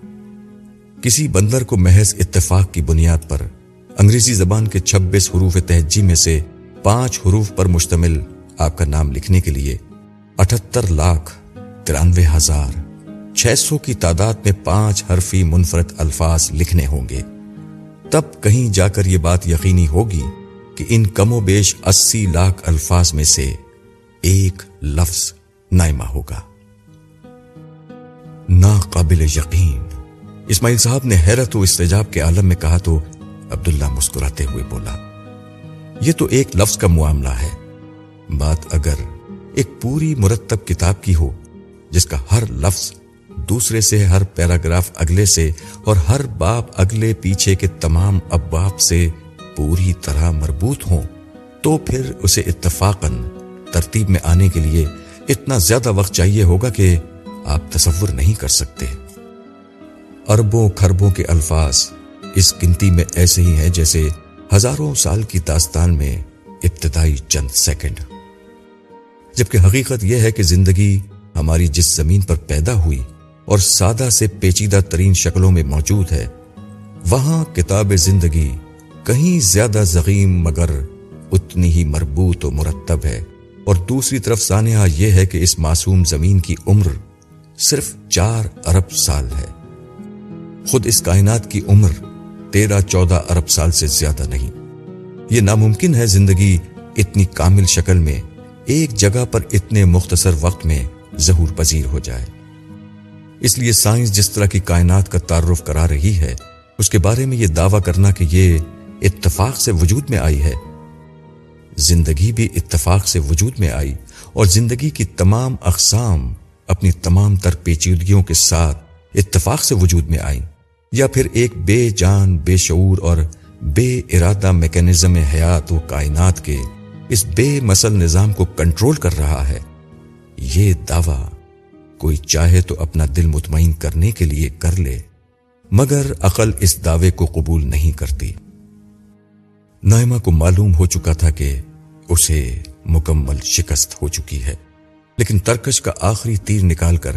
کسی بندر کو محض اتفاق کی بنیاد پر انگریزی زبان کے چھبیس حروف تہجی میں سے پانچ حروف پر مشتمل آپ کا نام لکھنے کے لیے اٹھتر لاکھ ترانوے ہزار چھ سو کی تعداد میں پانچ حرفی منفرد الفاظ لکھنے ہوں گے۔ تب کہیں جا کر یہ بات یقینی ہوگی کہ ان کم و بیش اسی لاکھ الفاظ میں سے ایک لفظ نائمہ ہوگا۔ ناقابل یقین۔ اسماعیل صاحب نے حیرت و استجاب کے عالم میں کہا تو عبداللہ مسکراتے ہوئے بولا، یہ تو ایک لفظ کا معاملہ ہے۔ بات اگر ایک پوری مرتب کتاب کی ہو، جس کا ہر لفظ دوسرے سے ہر پیراگراف اگلے سے اور ہر باپ اگلے پیچھے کے تمام اباب سے پوری طرح مربوط ہوں، تو پھر اسے اتفاقاً ترتیب میں آنے کے لیے اتنا زیادہ وقت چاہیے ہوگا کہ آپ تصور نہیں کر سکتے۔ اربوں کھربوں کے الفاظ اس گنتی میں ایسے ہی ہیں جیسے ہزاروں سال کی داستان میں ابتدائی چند سیکنڈ۔ جبکہ حقیقت یہ ہے کہ زندگی ہماری جس زمین پر پیدا ہوئی اور سادہ سے پیچیدہ ترین شکلوں میں موجود ہے۔ وہاں کتاب زندگی کہیں زیادہ زغیم مگر اتنی ہی مربوط و مرتب ہے۔ اور دوسری طرف سانحہ یہ ہے کہ اس معصوم زمین کی عمر صرف چار ارب سال ہے۔ خود اس کائنات کی عمر تیرہ چودہ ارب سال سے زیادہ نہیں۔ یہ ناممکن ہے زندگی اتنی کامل شکل میں ایک جگہ پر اتنے مختصر وقت میں ظہور پذیر ہو جائے۔ اس لیے سائنس جس طرح کی کائنات کا تعارف کرا رہی ہے، اس کے بارے میں یہ دعویٰ کرنا کہ یہ اتفاق سے وجود میں آئی ہے۔ زندگی بھی اتفاق سے وجود میں آئی اور زندگی کی تمام اقسام اپنی تمام تر پیچیدگیوں کے ساتھ اتفاق سے وجود میں آئی یا پھر ایک بے جان، بے شعور اور بے ارادہ میکینزم حیات و کائنات کے اس بے مسل نظام کو کنٹرول کر رہا ہے۔ یہ دعویٰ کوئی چاہے تو اپنا دل مطمئن کرنے کے لیے کر لے، مگر عقل اس دعوے کو قبول نہیں کرتی۔ نائمہ کو معلوم ہو چکا تھا کہ اسے مکمل شکست ہو چکی ہے، لیکن ترکش کا آخری تیر نکال کر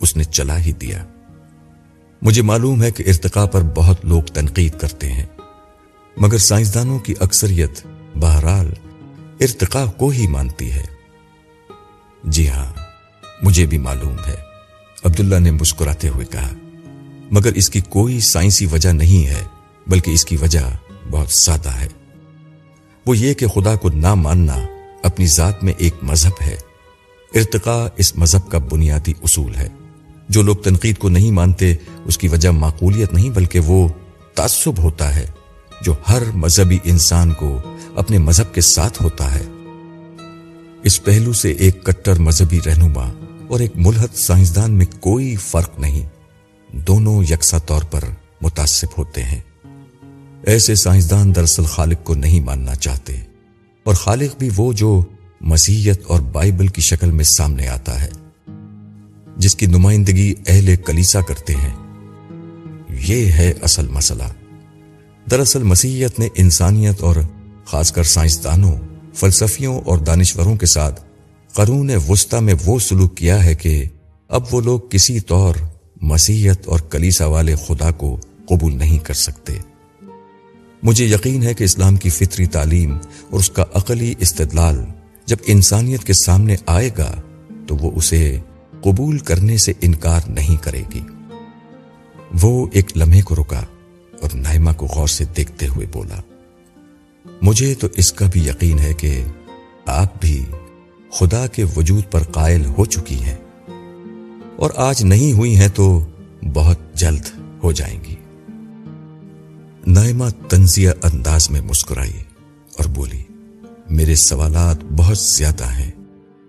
اس نے چلا ہی دیا۔ مجھے معلوم ہے کہ ارتقا پر بہت لوگ تنقید کرتے ہیں، مگر سائنسدانوں کی اکثریت بہرحال ارتقا کو ہی مانتی ہے۔ جی ہاں۔ مجھے بھی معلوم ہے۔ عبداللہ نے مسکراتے ہوئے کہا، مگر اس کی کوئی سائنسی وجہ نہیں ہے، بلکہ اس کی وجہ بہت سادہ ہے۔ وہ یہ کہ خدا کو نہ ماننا اپنی ذات میں ایک مذہب ہے۔ ارتقاء اس مذہب کا بنیادی اصول ہے۔ جو لوگ تنقید کو نہیں مانتے، اس کی وجہ معقولیت نہیں، بلکہ وہ تعصب ہوتا ہے۔ جو ہر مذہبی انسان کو اپنے مذہب کے ساتھ ہوتا ہے۔ اس پہلو سے ایک کٹر مذہبی رہنما اور ایک ملحد سائنسدان میں کوئی فرق نہیں۔ دونوں یکساں طور پر متاثب ہوتے ہیں۔ ایسے سائنسدان دراصل خالق کو نہیں ماننا چاہتے۔ اور خالق بھی وہ جو مسیحیت اور بائبل کی شکل میں سامنے آتا ہے۔ جس کی نمائندگی اہل کلیسا کرتے ہیں۔ یہ ہے اصل مسئلہ۔ دراصل مسیحیت نے انسانیت اور خاص کر سائنسدانوں فلسفیوں اور دانشوروں کے ساتھ قرون وسطی میں وہ سلوک کیا ہے کہ اب وہ لوگ کسی طور مسیحت اور کلیسا والے خدا کو قبول نہیں کر سکتے۔ مجھے یقین ہے کہ اسلام کی فطری تعلیم اور اس کا عقلی استدلال جب انسانیت کے سامنے آئے گا تو وہ اسے قبول کرنے سے انکار نہیں کرے گی۔ وہ ایک لمحے کو رکا اور نائمہ کو غور سے دیکھتے ہوئے بولا۔ مجھے تو اس کا بھی یقین ہے کہ آپ بھی خدا کے وجود پر قائل ہو چکی ہیں۔ اور آج نہیں ہوئی ہیں تو بہت جلد ہو جائیں گی۔ نائمہ تنزیہ انداز میں مسکرائی اور بولی میرے سوالات بہت زیادہ ہیں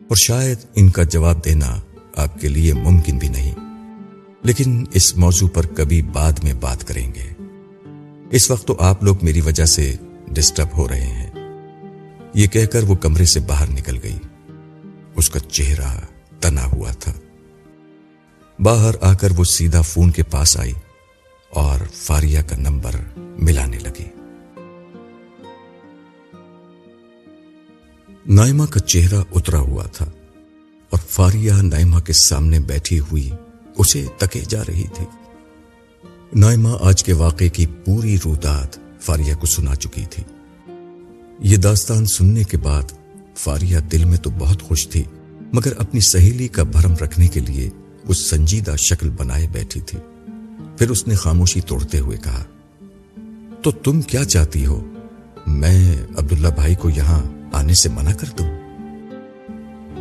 اور شاید ان کا جواب دینا آپ کے لیے ممکن بھی نہیں۔ لیکن اس موضوع پر کبھی بعد میں بات کریں گے۔ اس وقت تو آپ لوگ میری وجہ سے ڈسٹرب ہو رہے ہیں۔ یہ کہہ کر وہ کمرے سے باہر نکل گئی۔ اس کا چہرہ تنا ہوا تھا۔ باہر آ کر وہ سیدھا فون کے پاس آئی اور فاریا کا نمبر ملانے لگی۔ نائمہ کا چہرہ اترا ہوا تھا اور فاریا نائمہ کے سامنے بیٹھی ہوئی اسے تکے جا رہی تھی۔ نائمہ آج کے واقعے کی پوری رودات فاریہ کو سنا چکی تھی۔ یہ داستان سننے کے بعد فاریہ دل میں تو بہت خوش تھی، مگر اپنی سہیلی کا بھرم رکھنے کے لیے اس سنجیدہ شکل بنائے بیٹھی تھی۔ پھر اس نے خاموشی توڑتے ہوئے کہا، تو تم کیا چاہتی ہو؟ میں عبداللہ بھائی کو یہاں آنے سے منع کر دوں۔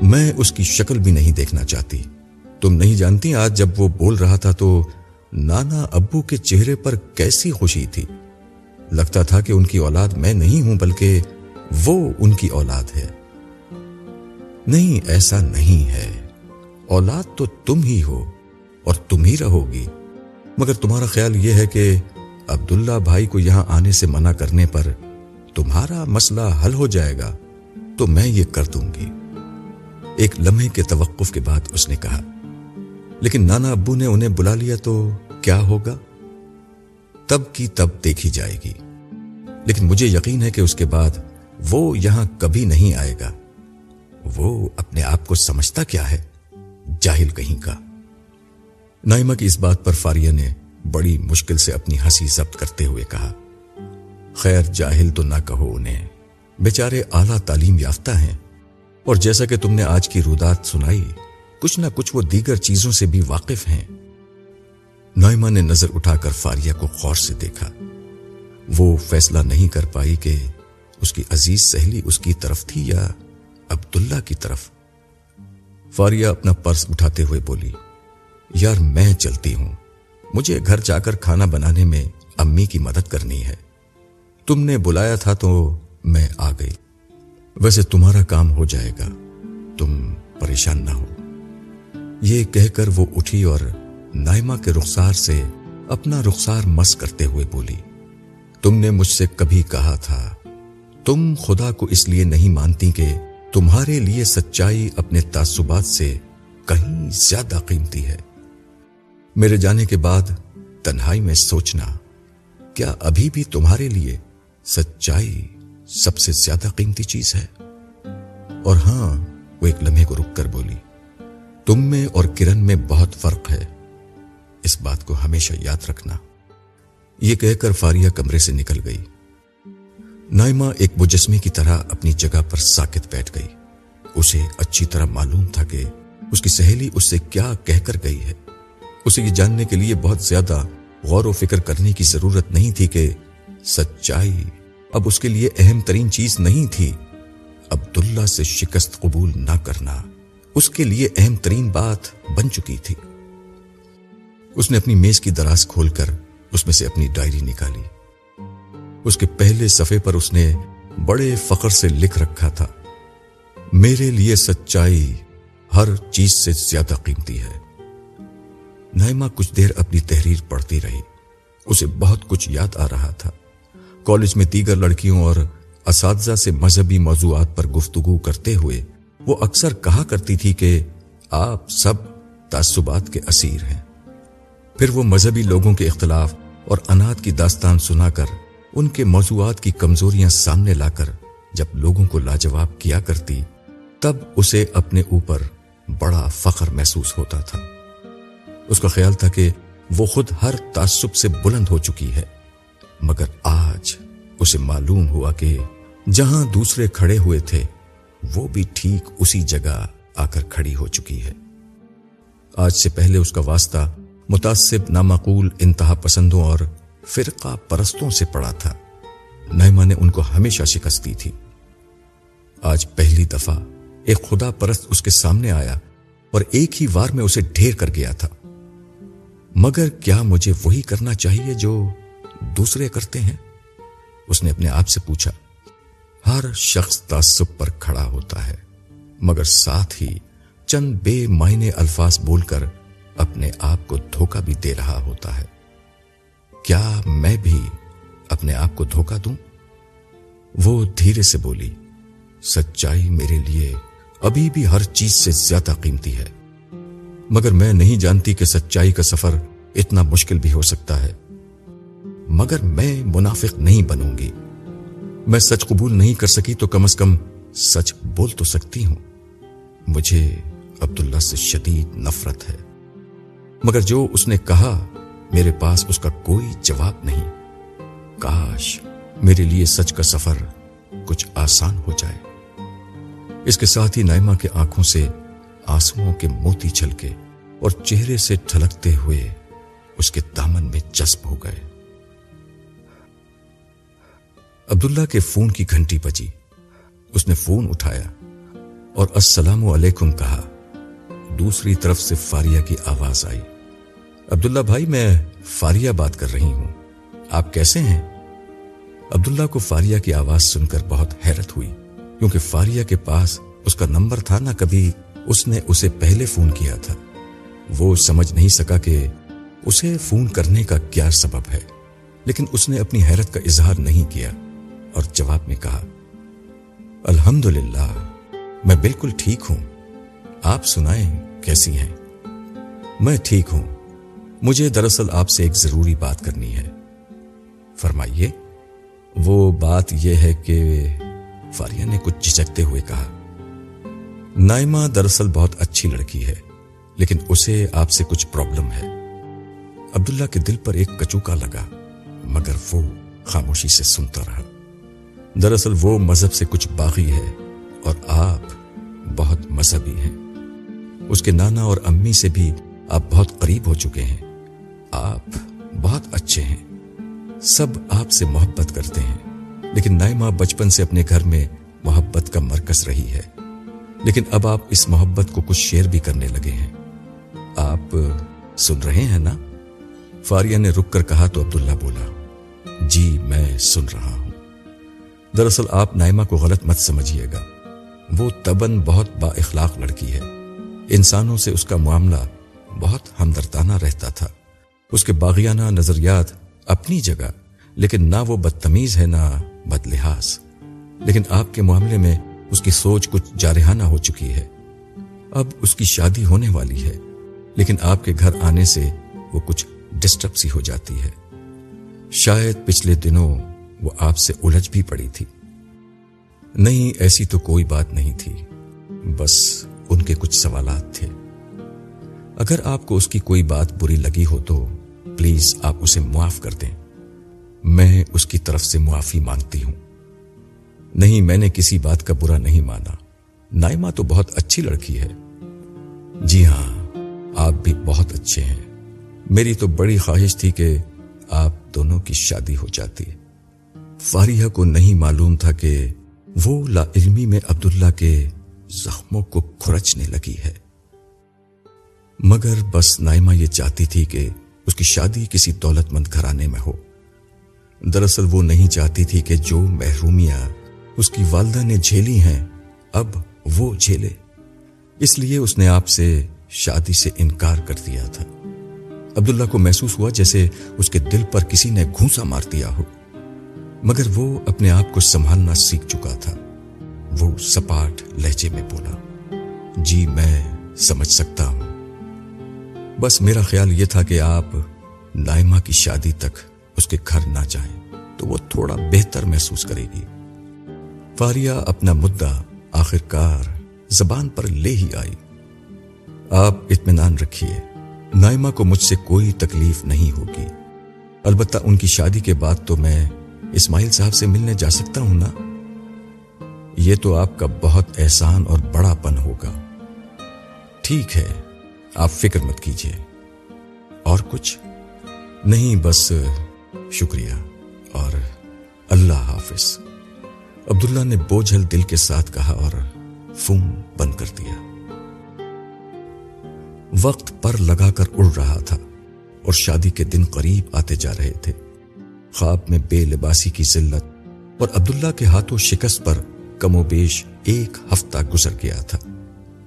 میں اس کی شکل بھی نہیں دیکھنا چاہتی۔ تم نہیں جانتی، آج جب وہ بول رہا تھا تو نانا ابو کے چہرے پر کیسی خوشی تھی۔ لگتا تھا کہ ان کی اولاد میں نہیں ہوں بلکہ وہ ان کی اولاد ہے۔ نہیں، ایسا نہیں ہے۔ اولاد تو تم ہی ہو اور تم ہی رہو گی۔ مگر تمہارا خیال یہ ہے کہ عبداللہ بھائی کو یہاں آنے سے منع کرنے پر تمہارا مسئلہ حل ہو جائے گا، تو میں یہ کر دوں گی۔ ایک لمحے کے توقف کے بعد اس نے کہا، لیکن نانا ابو نے انہیں بلا لیا تو کیا ہوگا؟ تب کی تب دیکھی جائے گی۔ لیکن مجھے یقین ہے کہ اس کے بعد وہ یہاں کبھی نہیں آئے گا۔ وہ اپنے آپ کو سمجھتا کیا ہے؟ جاہل کہیں کا۔ نائمہ کی اس بات پر فاریہ نے بڑی مشکل سے اپنی ہنسی ضبط کرتے ہوئے کہا، خیر، جاہل تو نہ کہو انہیں۔ بیچارے اعلی تعلیم یافتہ ہیں۔ اور جیسا کہ تم نے آج کی رودات سنائی، کچھ نہ کچھ وہ دیگر چیزوں سے بھی واقف ہیں۔ نوئما نے نظر اٹھا کر فاریہ کو غور سے دیکھا۔ وہ فیصلہ نہیں کر پائی کہ اس کی عزیز سہلی اس کی طرف تھی یا عبداللہ کی طرف۔ فاریہ اپنا پرس اٹھاتے ہوئے بولی، یار میں چلتی ہوں۔ مجھے گھر جا کر کھانا بنانے میں امی کی مدد کرنی ہے۔ تم نے بلایا تھا تو میں آ گئی۔ ویسے تمہارا کام ہو جائے گا۔ تم پریشان نہ ہو۔ یہ کہہ کر وہ اٹھی اور نائمہ کے رخسار سے اپنا رخسار مس کرتے ہوئے بولی، تم نے مجھ سے کبھی کہا تھا، تم خدا کو اس لیے نہیں مانتی کہ تمہارے لیے سچائی اپنے تعصبات سے کہیں زیادہ قیمتی ہے۔ میرے جانے کے بعد تنہائی میں سوچنا، کیا ابھی بھی تمہارے لیے سچائی سب سے زیادہ قیمتی چیز ہے؟ اور ہاں وہ ایک لمحے کو رک کر بولی، تم میں اور کرن میں بہت فرق ہے۔ اس بات کو ہمیشہ یاد رکھنا۔ یہ کہہ کر فاریہ کمرے سے نکل گئی۔ نائمہ ایک مجسمے کی طرح اپنی جگہ پر ساکت بیٹھ گئی۔ اسے اچھی طرح معلوم تھا کہ اس کی سہیلی اس سے کیا کہہ کر گئی ہے۔ اسے یہ جاننے کے لیے بہت زیادہ غور و فکر کرنے کی ضرورت نہیں تھی کہ سچائی اب اس کے لیے اہم ترین چیز نہیں تھی۔ عبداللہ سے شکست قبول نہ کرنا اس کے لیے اہم ترین بات بن چکی تھی۔ اس نے اپنی میز کی دراز کھول کر اس میں سے اپنی ڈائری نکالی۔ اس کے پہلے صفحے پر اس نے بڑے فخر سے لکھ رکھا تھا، میرے لیے سچائی ہر چیز سے زیادہ قیمتی ہے۔ نائمہ کچھ دیر اپنی تحریر پڑھتی رہی، اسے بہت کچھ یاد آ رہا تھا۔ کالج میں دیگر لڑکیوں اور اساتذہ سے مذہبی موضوعات پر گفتگو کرتے ہوئے وہ اکثر کہا کرتی تھی کہ آپ سب تعصبات کے اسیر ہیں۔ پھر وہ مذہبی لوگوں کے اختلاف اور انات کی داستان سنا کر ان کے موضوعات کی کمزوریاں سامنے لا کر جب لوگوں کو لاجواب کیا کرتی، تب اسے اپنے اوپر بڑا فخر محسوس ہوتا تھا۔ اس کا خیال تھا کہ وہ خود ہر تعصب سے بلند ہو چکی ہے۔ مگر آج اسے معلوم ہوا کہ جہاں دوسرے کھڑے ہوئے تھے، وہ بھی ٹھیک اسی جگہ آ کر کھڑی ہو چکی ہے۔ آج سے پہلے اس کا واسطہ متاثب نامعقول انتہا پسندوں اور فرقہ پرستوں سے پڑا تھا۔ نائمہ نے ان کو ہمیشہ شکست دی تھی۔ آج پہلی دفعہ ایک خدا پرست اس کے سامنے آیا اور ایک ہی وار میں اسے ڈھیر کر گیا تھا۔ مگر کیا مجھے وہی کرنا چاہیے جو دوسرے کرتے ہیں؟ اس نے اپنے آپ سے پوچھا۔ ہر شخص تعصب پر کھڑا ہوتا ہے، مگر ساتھ ہی چند بے معنی الفاظ بول کر اپنے آپ کو دھوکا بھی دے رہا ہوتا ہے۔ کیا میں بھی اپنے آپ کو دھوکا دوں؟ وہ دھیرے سے بولی، سچائی میرے لیے ابھی بھی ہر چیز سے زیادہ قیمتی ہے۔ مگر میں نہیں جانتی کہ سچائی کا سفر اتنا مشکل بھی ہو سکتا ہے۔ مگر میں منافق نہیں بنوں گی۔ میں سچ قبول نہیں کر سکی تو کم از کم سچ بول تو سکتی ہوں۔ مجھے عبداللہ سے شدید نفرت ہے۔ مگر جو اس نے کہا، میرے پاس اس کا کوئی جواب نہیں۔ کاش میرے لیے سچ کا سفر کچھ آسان ہو جائے۔ اس کے ساتھ ہی نائمہ کے آنکھوں سے آنسو کے موتی چھل کے اور چہرے سے ٹھلکتے ہوئے اس کے دامن میں جذب ہو گئے۔ عبداللہ کے فون کی گھنٹی بجی۔ اس نے فون اٹھایا اور السلام علیکم کہا۔ دوسری طرف سے فاریہ کی آواز آئی۔ عبداللہ بھائی، میں فاریہ بات کر رہی ہوں۔ آپ کیسے ہیں؟ عبداللہ کو فاریہ کی آواز سن کر بہت حیرت ہوئی، کیونکہ فاریہ کے پاس اس کا نمبر تھا، نہ کبھی اس نے اسے پہلے فون کیا تھا۔ وہ سمجھ نہیں سکا کہ اسے فون کرنے کا کیا سبب ہے، لیکن اس نے اپنی حیرت کا اظہار نہیں کیا اور جواب میں کہا الحمد میں بالکل ٹھیک ہوں۔ آپ سنائیں کیسی ہیں؟ میں ٹھیک ہوں۔ مجھے دراصل آپ سے ایک ضروری بات کرنی ہے۔ فرمائیے۔ وہ بات یہ ہے کہ فاریہ نے کچھ جھجکتے ہوئے کہا، نائمہ دراصل بہت اچھی لڑکی ہے، لیکن اسے آپ سے کچھ پرابلم ہے۔ عبداللہ کے دل پر ایک کچوکا لگا، مگر وہ خاموشی سے سنتا رہا۔ دراصل وہ مذہب سے کچھ باغی ہے اور آپ بہت مذہبی ہیں۔ اس کے نانا اور امی سے بھی آپ بہت قریب ہو چکے ہیں۔ آپ بہت اچھے ہیں۔ سب آپ سے محبت کرتے ہیں۔ لیکن نائمہ بچپن سے اپنے گھر میں محبت کا مرکز رہی ہے۔ لیکن اب آپ اس محبت کو کچھ شیئر بھی کرنے لگے ہیں۔ آپ سن رہے ہیں نا؟ فاریہ نے رک کر کہا تو عبداللہ بولا جی میں سن رہا ہوں۔ دراصل آپ نائمہ کو غلط مت سمجھیے گا۔ وہ تبن بہت با اخلاق لڑکی ہے۔ انسانوں سے اس کا معاملہ بہت ہمدردانہ رہتا تھا۔ اس کے باغیانہ نظریات اپنی جگہ، لیکن نہ وہ بدتمیز ہے نہ بد لحاظ لیکن آپ کے معاملے میں اس کی سوچ کچھ جارحانہ ہو چکی ہے۔ اب اس کی شادی ہونے والی ہے، لیکن آپ کے گھر آنے سے وہ کچھ ڈسٹرب سی ہو جاتی ہے۔ شاید پچھلے دنوں وہ آپ سے الجھ بھی پڑی تھی۔ نہیں، ایسی تو کوئی بات نہیں تھی۔ بس ان کے کچھ سوالات تھے۔ اگر آپ کو اس کی کوئی بات بری لگی ہو تو پلیز آپ اسے معاف کر دیں۔ میں اس کی طرف سے معافی مانگتی ہوں۔ نہیں، میں نے کسی بات کا برا نہیں مانا۔ نائمہ تو بہت اچھی لڑکی ہے۔ جی ہاں آپ بھی بہت اچھے ہیں۔ میری تو بڑی خواہش تھی کہ آپ دونوں کی شادی ہو جاتی۔ فاریہ کو نہیں معلوم تھا کہ وہ لا علمی میں عبداللہ کے زخموں کو کھرچنے لگی ہے۔ مگر بس نائمہ یہ چاہتی تھی کہ اس کی شادی کسی دولت مند گھرانے میں ہو۔ دراصل وہ نہیں چاہتی تھی کہ جو محرومیاں اس کی والدہ نے جھیلی ہیں، اب وہ جھیلے۔ اس لیے اس نے آپ سے شادی سے انکار کر دیا تھا۔ عبداللہ کو محسوس ہوا جیسے اس کے دل پر کسی نے گھونسا مار دیا ہو۔ مگر وہ اپنے آپ کو سنبھالنا سیکھ چکا تھا۔ وہ سپاٹ لہجے میں بولا جی میں سمجھ سکتا ہوں۔ بس میرا خیال یہ تھا کہ آپ نائمہ کی شادی تک اس کے گھر نہ جائیں تو وہ تھوڑا بہتر محسوس کرے گی۔ فاریہ اپنا مدعا آخر کار زبان پر لے ہی آئی۔ آپ اطمینان رکھیے، نائمہ کو مجھ سے کوئی تکلیف نہیں ہوگی۔ البتہ ان کی شادی کے بعد تو میں اسماعیل صاحب سے ملنے جا سکتا ہوں نا؟ یہ تو آپ کا بہت احسان اور بڑا پن ہوگا۔ ٹھیک ہے۔ آپ فکر مت کیجیے اور کچھ نہیں، بس شکریہ۔ اور اللہ حافظ۔ عبداللہ نے بوجھل دل کے ساتھ کہا اور فون بند کر دیا۔ وقت پر لگا کر اڑ رہا تھا اور شادی کے دن قریب آتے جا رہے تھے۔ خواب میں بے لباسی کی ذلت اور عبداللہ کے ہاتھوں شکست پر کم و بیش ایک ہفتہ گزر گیا تھا۔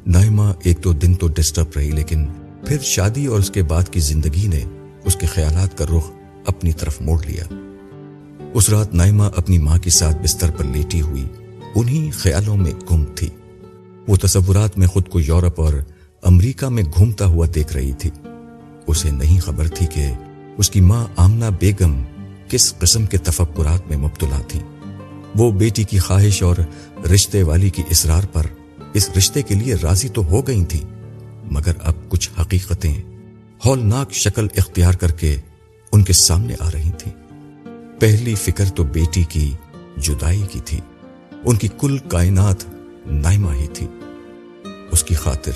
نائمہ ایک دو دن تو ڈسٹرب رہی، لیکن پھر شادی اور اس کے بعد کی زندگی نے اس کے خیالات کا رخ اپنی طرف موڑ لیا۔ اس رات نائمہ اپنی ماں کے ساتھ بستر پر لیٹی ہوئی، انہی خیالوں میں گم تھی۔ وہ تصورات میں خود کو یورپ اور امریکہ میں گھومتا ہوا دیکھ رہی تھی۔ اسے نہیں خبر تھی کہ اس کی ماں آمنا بیگم کس قسم کے تفکرات میں مبتلا تھی۔ وہ بیٹی کی خواہش اور رشتے والی کی اسرار پر اس رشتے کے لیے راضی تو ہو گئی تھی مگر اب کچھ حقیقتیں ہولناک شکل اختیار کر کے ان کے سامنے آ رہی تھیں۔ پہلی فکر تو بیٹی کی، جدائی کی تھی۔ ان کی کل کائنات نائمہ ہی تھی۔ اس کی خاطر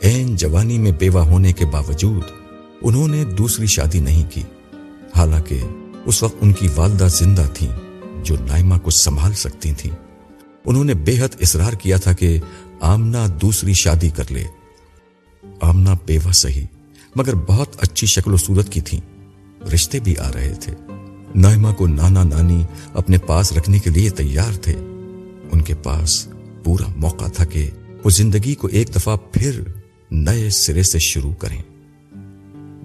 این جوانی میں بیوہ ہونے کے باوجود انہوں نے دوسری شادی نہیں کی۔ حالانکہ اس وقت ان کی والدہ زندہ تھیں، جو نائمہ کو سنبھال سکتی تھیں۔ انہوں نے بے حد اصرار کیا تھا کہ آمنا دوسری شادی کر لے۔ آمنا بیوہ سہی، مگر بہت اچھی شکل و صورت کی تھی رشتے بھی آ رہے تھے۔ نائمہ کو نانا نانی اپنے پاس رکھنے کے لیے تیار تھے۔ ان کے پاس پورا موقع تھا کہ وہ زندگی کو ایک دفعہ پھر نئے سرے سے شروع کریں۔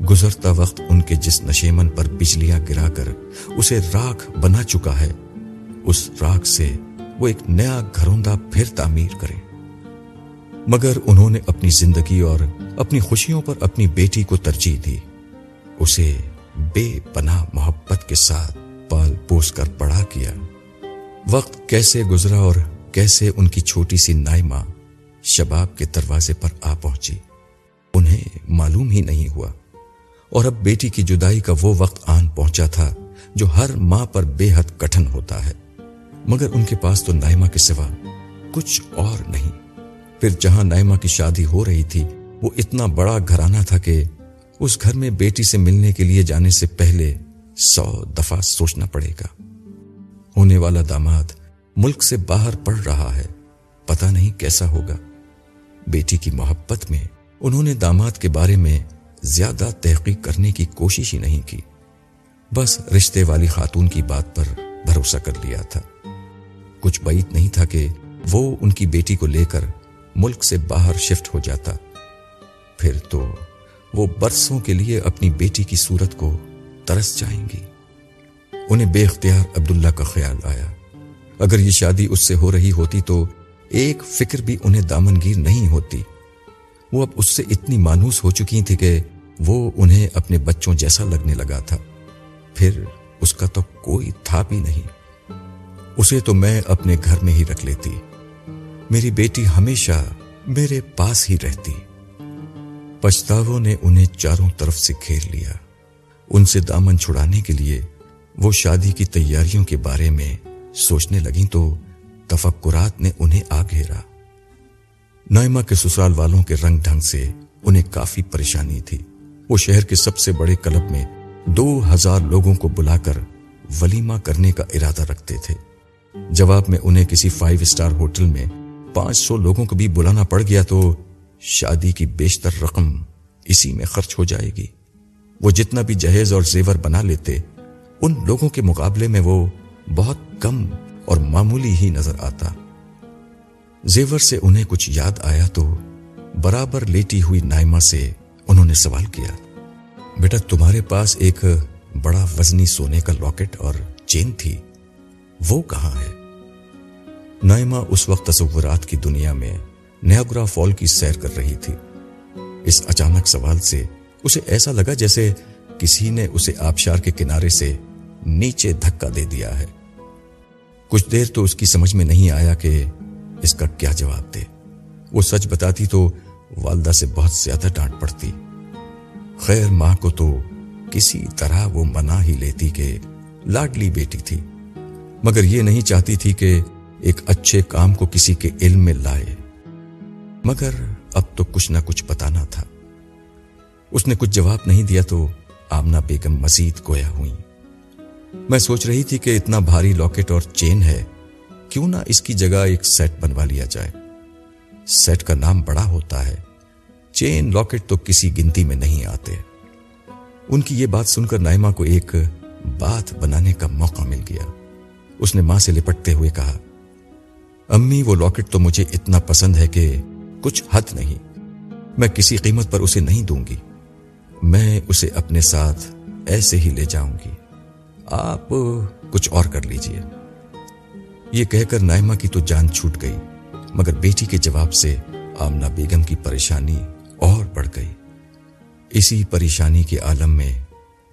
گزرتا وقت ان کے جس نشیمن پر بجلیاں گرا کر اسے راکھ بنا چکا ہے، اس راکھ سے وہ ایک نیا گھروندہ پھر تعمیر کریں۔ مگر انہوں نے اپنی زندگی اور اپنی خوشیوں پر اپنی بیٹی کو ترجیح دی۔ اسے بے پناہ محبت کے ساتھ پال پوس کر بڑا کیا۔ وقت کیسے گزرا اور کیسے ان کی چھوٹی سی نائمہ شباب کے دروازے پر آ پہنچی۔ انہیں معلوم ہی نہیں ہوا۔ اور اب بیٹی کی جدائی کا وہ وقت آن پہنچا تھا جو ہر ماں پر بے حد کٹھن ہوتا ہے۔ مگر ان کے پاس تو نائمہ کے سوا کچھ اور نہیں۔ پھر جہاں نائمہ کی شادی ہو رہی تھی، وہ اتنا بڑا گھرانہ تھا کہ اس گھر میں بیٹی سے ملنے کے لیے جانے سے پہلے سو دفعہ سوچنا پڑے گا۔ ہونے والا داماد ملک سے باہر پڑ رہا ہے پتا نہیں کیسا ہوگا۔ بیٹی کی محبت میں انہوں نے داماد کے بارے میں زیادہ تحقیق کرنے کی کوشش ہی نہیں کی۔ بس رشتے والی خاتون کی بات پر بھروسہ کر لیا تھا۔ کچھ بعید نہیں تھا کہ وہ ان کی بیٹی کو لے کر ملک سے باہر شفٹ ہو جاتا۔ پھر تو وہ برسوں کے لیے اپنی بیٹی کی صورت کو ترس جائیں گی۔ انہیں بے اختیار عبداللہ کا خیال آیا۔ اگر یہ شادی اس سے ہو رہی ہوتی تو ایک فکر بھی انہیں دامنگیر نہیں ہوتی۔ وہ اب اس سے اتنی مانوس ہو چکی تھی کہ وہ انہیں اپنے بچوں جیسا لگنے لگا تھا۔ پھر اس کا تو کوئی تھا بھی نہیں۔ اسے تو میں اپنے گھر میں ہی رکھ لیتی۔ میری بیٹی ہمیشہ میرے پاس ہی رہتی۔ پچھتاو نے انہیں چاروں طرف سے گھیر لیا۔ ان سے دامن چھڑانے کے لیے وہ شادی کی تیاریوں کے بارے میں سوچنے لگیں تو تفکرات نے انہیں آ گھیرا۔ نائمہ کے سسرال والوں کے رنگ ڈھنگ سے انہیں کافی پریشانی تھی۔ وہ شہر کے سب سے بڑے کلب میں دو ہزار لوگوں کو بلا کر ولیمہ کرنے کا ارادہ رکھتے تھے۔ جواب میں انہیں کسی فائیو اسٹار ہوٹل میں پانچ سو لوگوں کو بھی بلانا پڑ گیا تو شادی کی بیشتر رقم اسی میں خرچ ہو جائے گی۔ وہ جتنا بھی جہیز اور زیور بنا لیتے، ان لوگوں کے مقابلے میں وہ بہت کم اور معمولی ہی نظر آتا۔ زیور سے انہیں کچھ یاد آیا تو برابر لیٹی ہوئی نائمہ سے انہوں نے سوال کیا، بیٹا، تمہارے پاس ایک بڑا وزنی سونے کا لاکٹ اور چین تھی، وہ کہاں ہے؟ نائمہ اس وقت تصورات کی دنیا میں نیاگرا فال کی سیر کر رہی تھی۔ اس اچانک سوال سے اسے ایسا لگا جیسے کسی نے اسے آبشار کے کنارے سے نیچے دھکا دے دیا ہے۔ کچھ دیر تو اس کی سمجھ میں نہیں آیا کہ اس کا کیا جواب دے۔ وہ سچ بتاتی تو والدہ سے بہت زیادہ ڈانٹ پڑتی۔ خیر ماں کو تو کسی طرح وہ منا ہی لیتی کہ لاڈلی بیٹی تھی۔ مگر یہ نہیں چاہتی تھی کہ ایک اچھے کام کو کسی کے علم میں لائے۔ مگر اب تو کچھ نہ کچھ بتانا تھا۔ اس نے کچھ جواب نہیں دیا تو آمنا بیگم مزید گویا ہوئی میں سوچ رہی تھی کہ اتنا بھاری لاکٹ اور چین ہے، کیوں نہ اس کی جگہ ایک سیٹ بنوا لیا جائے۔ سیٹ کا نام بڑا ہوتا ہے۔ چین لاکٹ تو کسی گنتی میں نہیں آتے۔ ان کی یہ بات سن کر نائمہ کو ایک بات بنانے کا موقع مل گیا۔ اس نے ماں سے لپٹتے ہوئے کہا امی وہ لاکٹ تو مجھے اتنا پسند ہے کہ کچھ حد نہیں۔ میں کسی قیمت پر اسے نہیں دوں گی۔ میں اسے اپنے ساتھ ایسے ہی لے جاؤں گی۔ آپ کچھ اور کر لیجیے۔ یہ کہہ کر نائمہ کی تو جان چھوٹ گئی، مگر بیٹی کے جواب سے آمنا بیگم کی پریشانی اور بڑھ گئی۔ اسی پریشانی کے عالم میں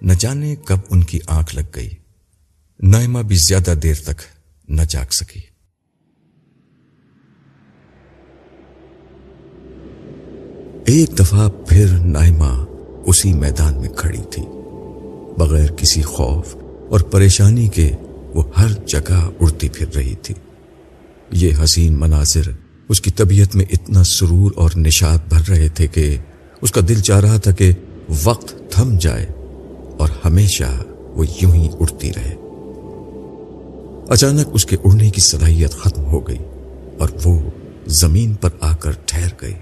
نہ جانے کب ان کی آنکھ لگ گئی۔ نائمہ بھی زیادہ دیر تک نہ جاگ سکی۔ ایک دفعہ پھر نائمہ اسی میدان میں کھڑی تھی۔ بغیر کسی خوف اور پریشانی کے وہ ہر جگہ اڑتی پھر رہی تھی۔ یہ حسین مناظر اس کی طبیعت میں اتنا سرور اور نشاد بھر رہے تھے کہ اس کا دل چاہ رہا تھا کہ وقت تھم جائے اور ہمیشہ وہ یوں ہی اڑتی رہے۔ اچانک اس کے اڑنے کی صلاحیت ختم ہو گئی اور وہ زمین پر آ کر ٹھہر گئی۔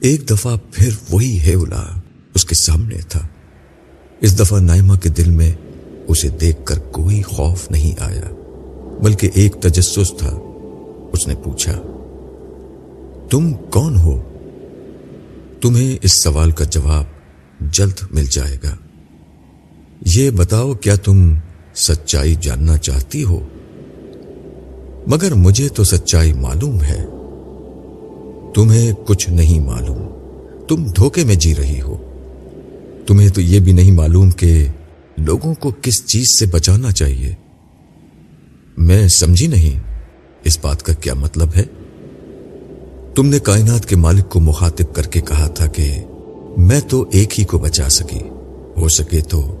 ایک دفعہ پھر وہی ہیولا اس کے سامنے تھا۔ اس دفعہ نائمہ کے دل میں اسے دیکھ کر کوئی خوف نہیں آیا، بلکہ ایک تجسس تھا۔ اس نے پوچھا، تم کون ہو؟ تمہیں اس سوال کا جواب جلد مل جائے گا۔ یہ بتاؤ، کیا تم سچائی جاننا چاہتی ہو؟ مگر مجھے تو سچائی معلوم ہے۔ تمہیں کچھ نہیں معلوم۔ تم دھوکے میں جی رہی ہو۔ تمہیں تو یہ بھی نہیں معلوم کہ لوگوں کو کس چیز سے بچانا چاہیے۔ میں سمجھی نہیں اس بات کا کیا مطلب ہے۔ تم نے کائنات کے مالک کو مخاطب کر کے کہا تھا کہ میں تو ایک ہی کو بچا سکی۔ ہو سکے تو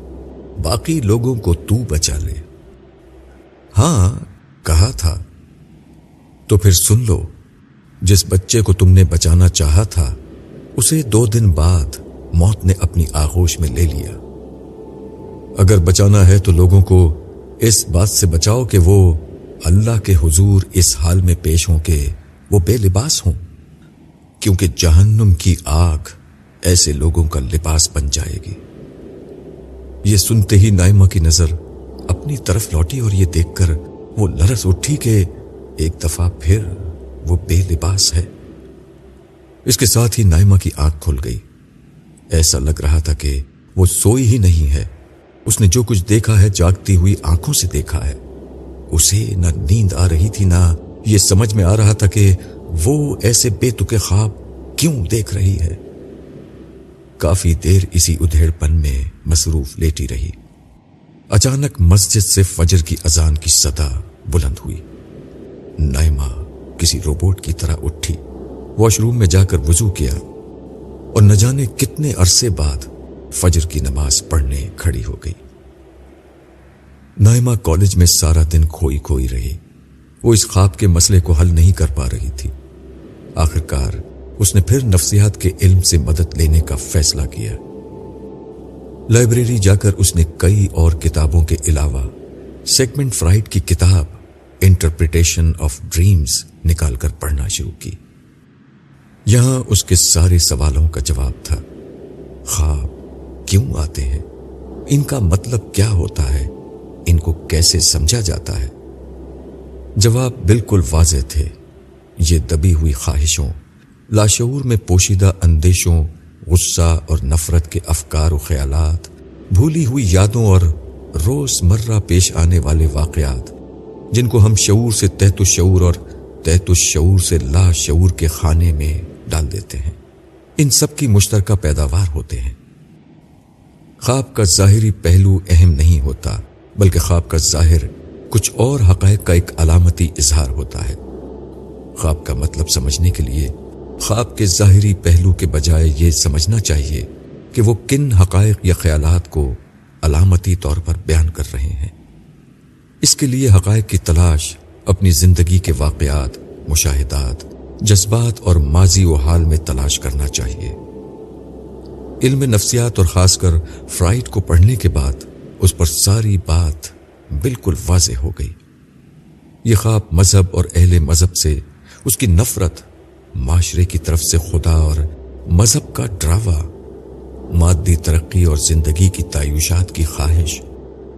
باقی لوگوں کو تو بچا لے۔ ہاں کہا تھا۔ تو پھر سن لو۔ جس بچے کو تم نے بچانا چاہا تھا، اسے دو دن بعد موت نے اپنی آغوش میں لے لیا۔ اگر بچانا ہے تو لوگوں کو اس بات سے بچاؤ کہ وہ اللہ کے حضور اس حال میں پیش ہوں کہ وہ بے لباس ہوں۔ کیونکہ جہنم کی آگ ایسے لوگوں کا لباس بن جائے گی۔ یہ سنتے ہی نائمہ کی نظر اپنی طرف لوٹی اور یہ دیکھ کر وہ لرس اٹھی کہ ایک دفعہ پھر وہ بے لباس ہے۔ اس کے ساتھ ہی نائمہ کی آنکھ کھل گئی۔ ایسا لگ رہا تھا کہ وہ سوئی ہی نہیں ہے۔ اس نے جو کچھ دیکھا ہے، جاگتی ہوئی آنکھوں سے دیکھا ہے۔ اسے نہ نیند آ رہی تھی، نہ یہ سمجھ میں آ رہا تھا کہ وہ ایسے بے تکے خواب کیوں دیکھ رہی ہے۔ کافی دیر اسی ادھیڑ پن میں مصروف لیٹی رہی۔ اچانک مسجد سے فجر کی اذان کی صدا بلند ہوئی۔ نائمہ کسی روبوٹ کی طرح اٹھی۔ واش روم میں جا کر وضو کیا اور نہ جانے کتنے عرصے بعد فجر کی نماز پڑھنے کھڑی ہو گئی۔ نائمہ کالج میں سارا دن کھوئی کھوئی رہی۔ وہ اس خواب کے مسئلے کو حل نہیں کر پا رہی تھی۔ آخر کار اس نے پھر نفسیات کے علم سے مدد لینے کا فیصلہ کیا۔ لائبریری جا کر اس نے کئی اور کتابوں کے علاوہ سیگمنٹ فرائٹ کی کتاب انٹرپریٹیشن آف ڈریمز نکال کر پڑھنا شروع کی۔ یہاں اس کے سارے سوالوں کا جواب تھا۔ خواب، کیوں آتے ہیں؟ ان کا مطلب کیا ہوتا ہے؟ ان کو کیسے سمجھا جاتا ہے؟ جواب بالکل واضح تھے۔ یہ دبی ہوئی خواہشوں، لاشعور میں پوشیدہ اندیشوں، غصہ اور نفرت کے افکار و خیالات، بھولی ہوئی یادوں اور روز مرہ پیش آنے والے واقعات، جن کو ہم شعور سے تحت الشعور اور تحت الشعور سے لا شعور کے خانے میں ڈال دیتے ہیں۔ ان سب کی مشترکہ پیداوار ہوتے ہیں۔ خواب کا ظاہری پہلو اہم نہیں ہوتا، بلکہ خواب کا ظاہر کچھ اور حقائق کا ایک علامتی اظہار ہوتا ہے۔ خواب کا مطلب سمجھنے کے لیے خواب کے ظاہری پہلو کے بجائے یہ سمجھنا چاہیے کہ وہ کن حقائق یا خیالات کو علامتی طور پر بیان کر رہے ہیں۔ اس کے لیے حقائق کی تلاش اپنی زندگی کے واقعات، مشاہدات، جذبات اور ماضی و حال میں تلاش کرنا چاہیے۔ علم نفسیات اور خاص کر فرائٹ کو پڑھنے کے بعد اس پر ساری بات بالکل واضح ہو گئی۔ یہ خواب مذہب اور اہل مذہب سے، اس کی نفرت معاشرے کی طرف سے خدا اور مذہب کا ڈراوا، مادی ترقی اور زندگی کی تعیشات کی خواہش،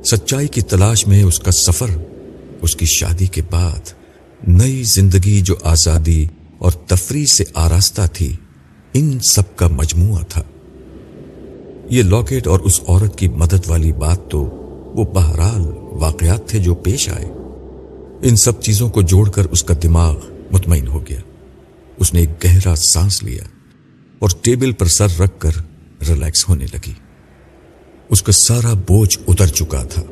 سچائی کی تلاش میں اس کا سفر اس کی شادی کے بعد نئی زندگی جو آزادی اور تفریح سے آراستہ تھی، ان سب کا مجموعہ تھا۔ یہ لاکٹ اور اس عورت کی مدد والی بات تو وہ بہرحال واقعات تھے جو پیش آئے۔ ان سب چیزوں کو جوڑ کر اس کا دماغ مطمئن ہو گیا۔ اس نے ایک گہرا سانس لیا اور ٹیبل پر سر رکھ کر ریلیکس ہونے لگی۔ اس کا سارا بوجھ اتر چکا تھا۔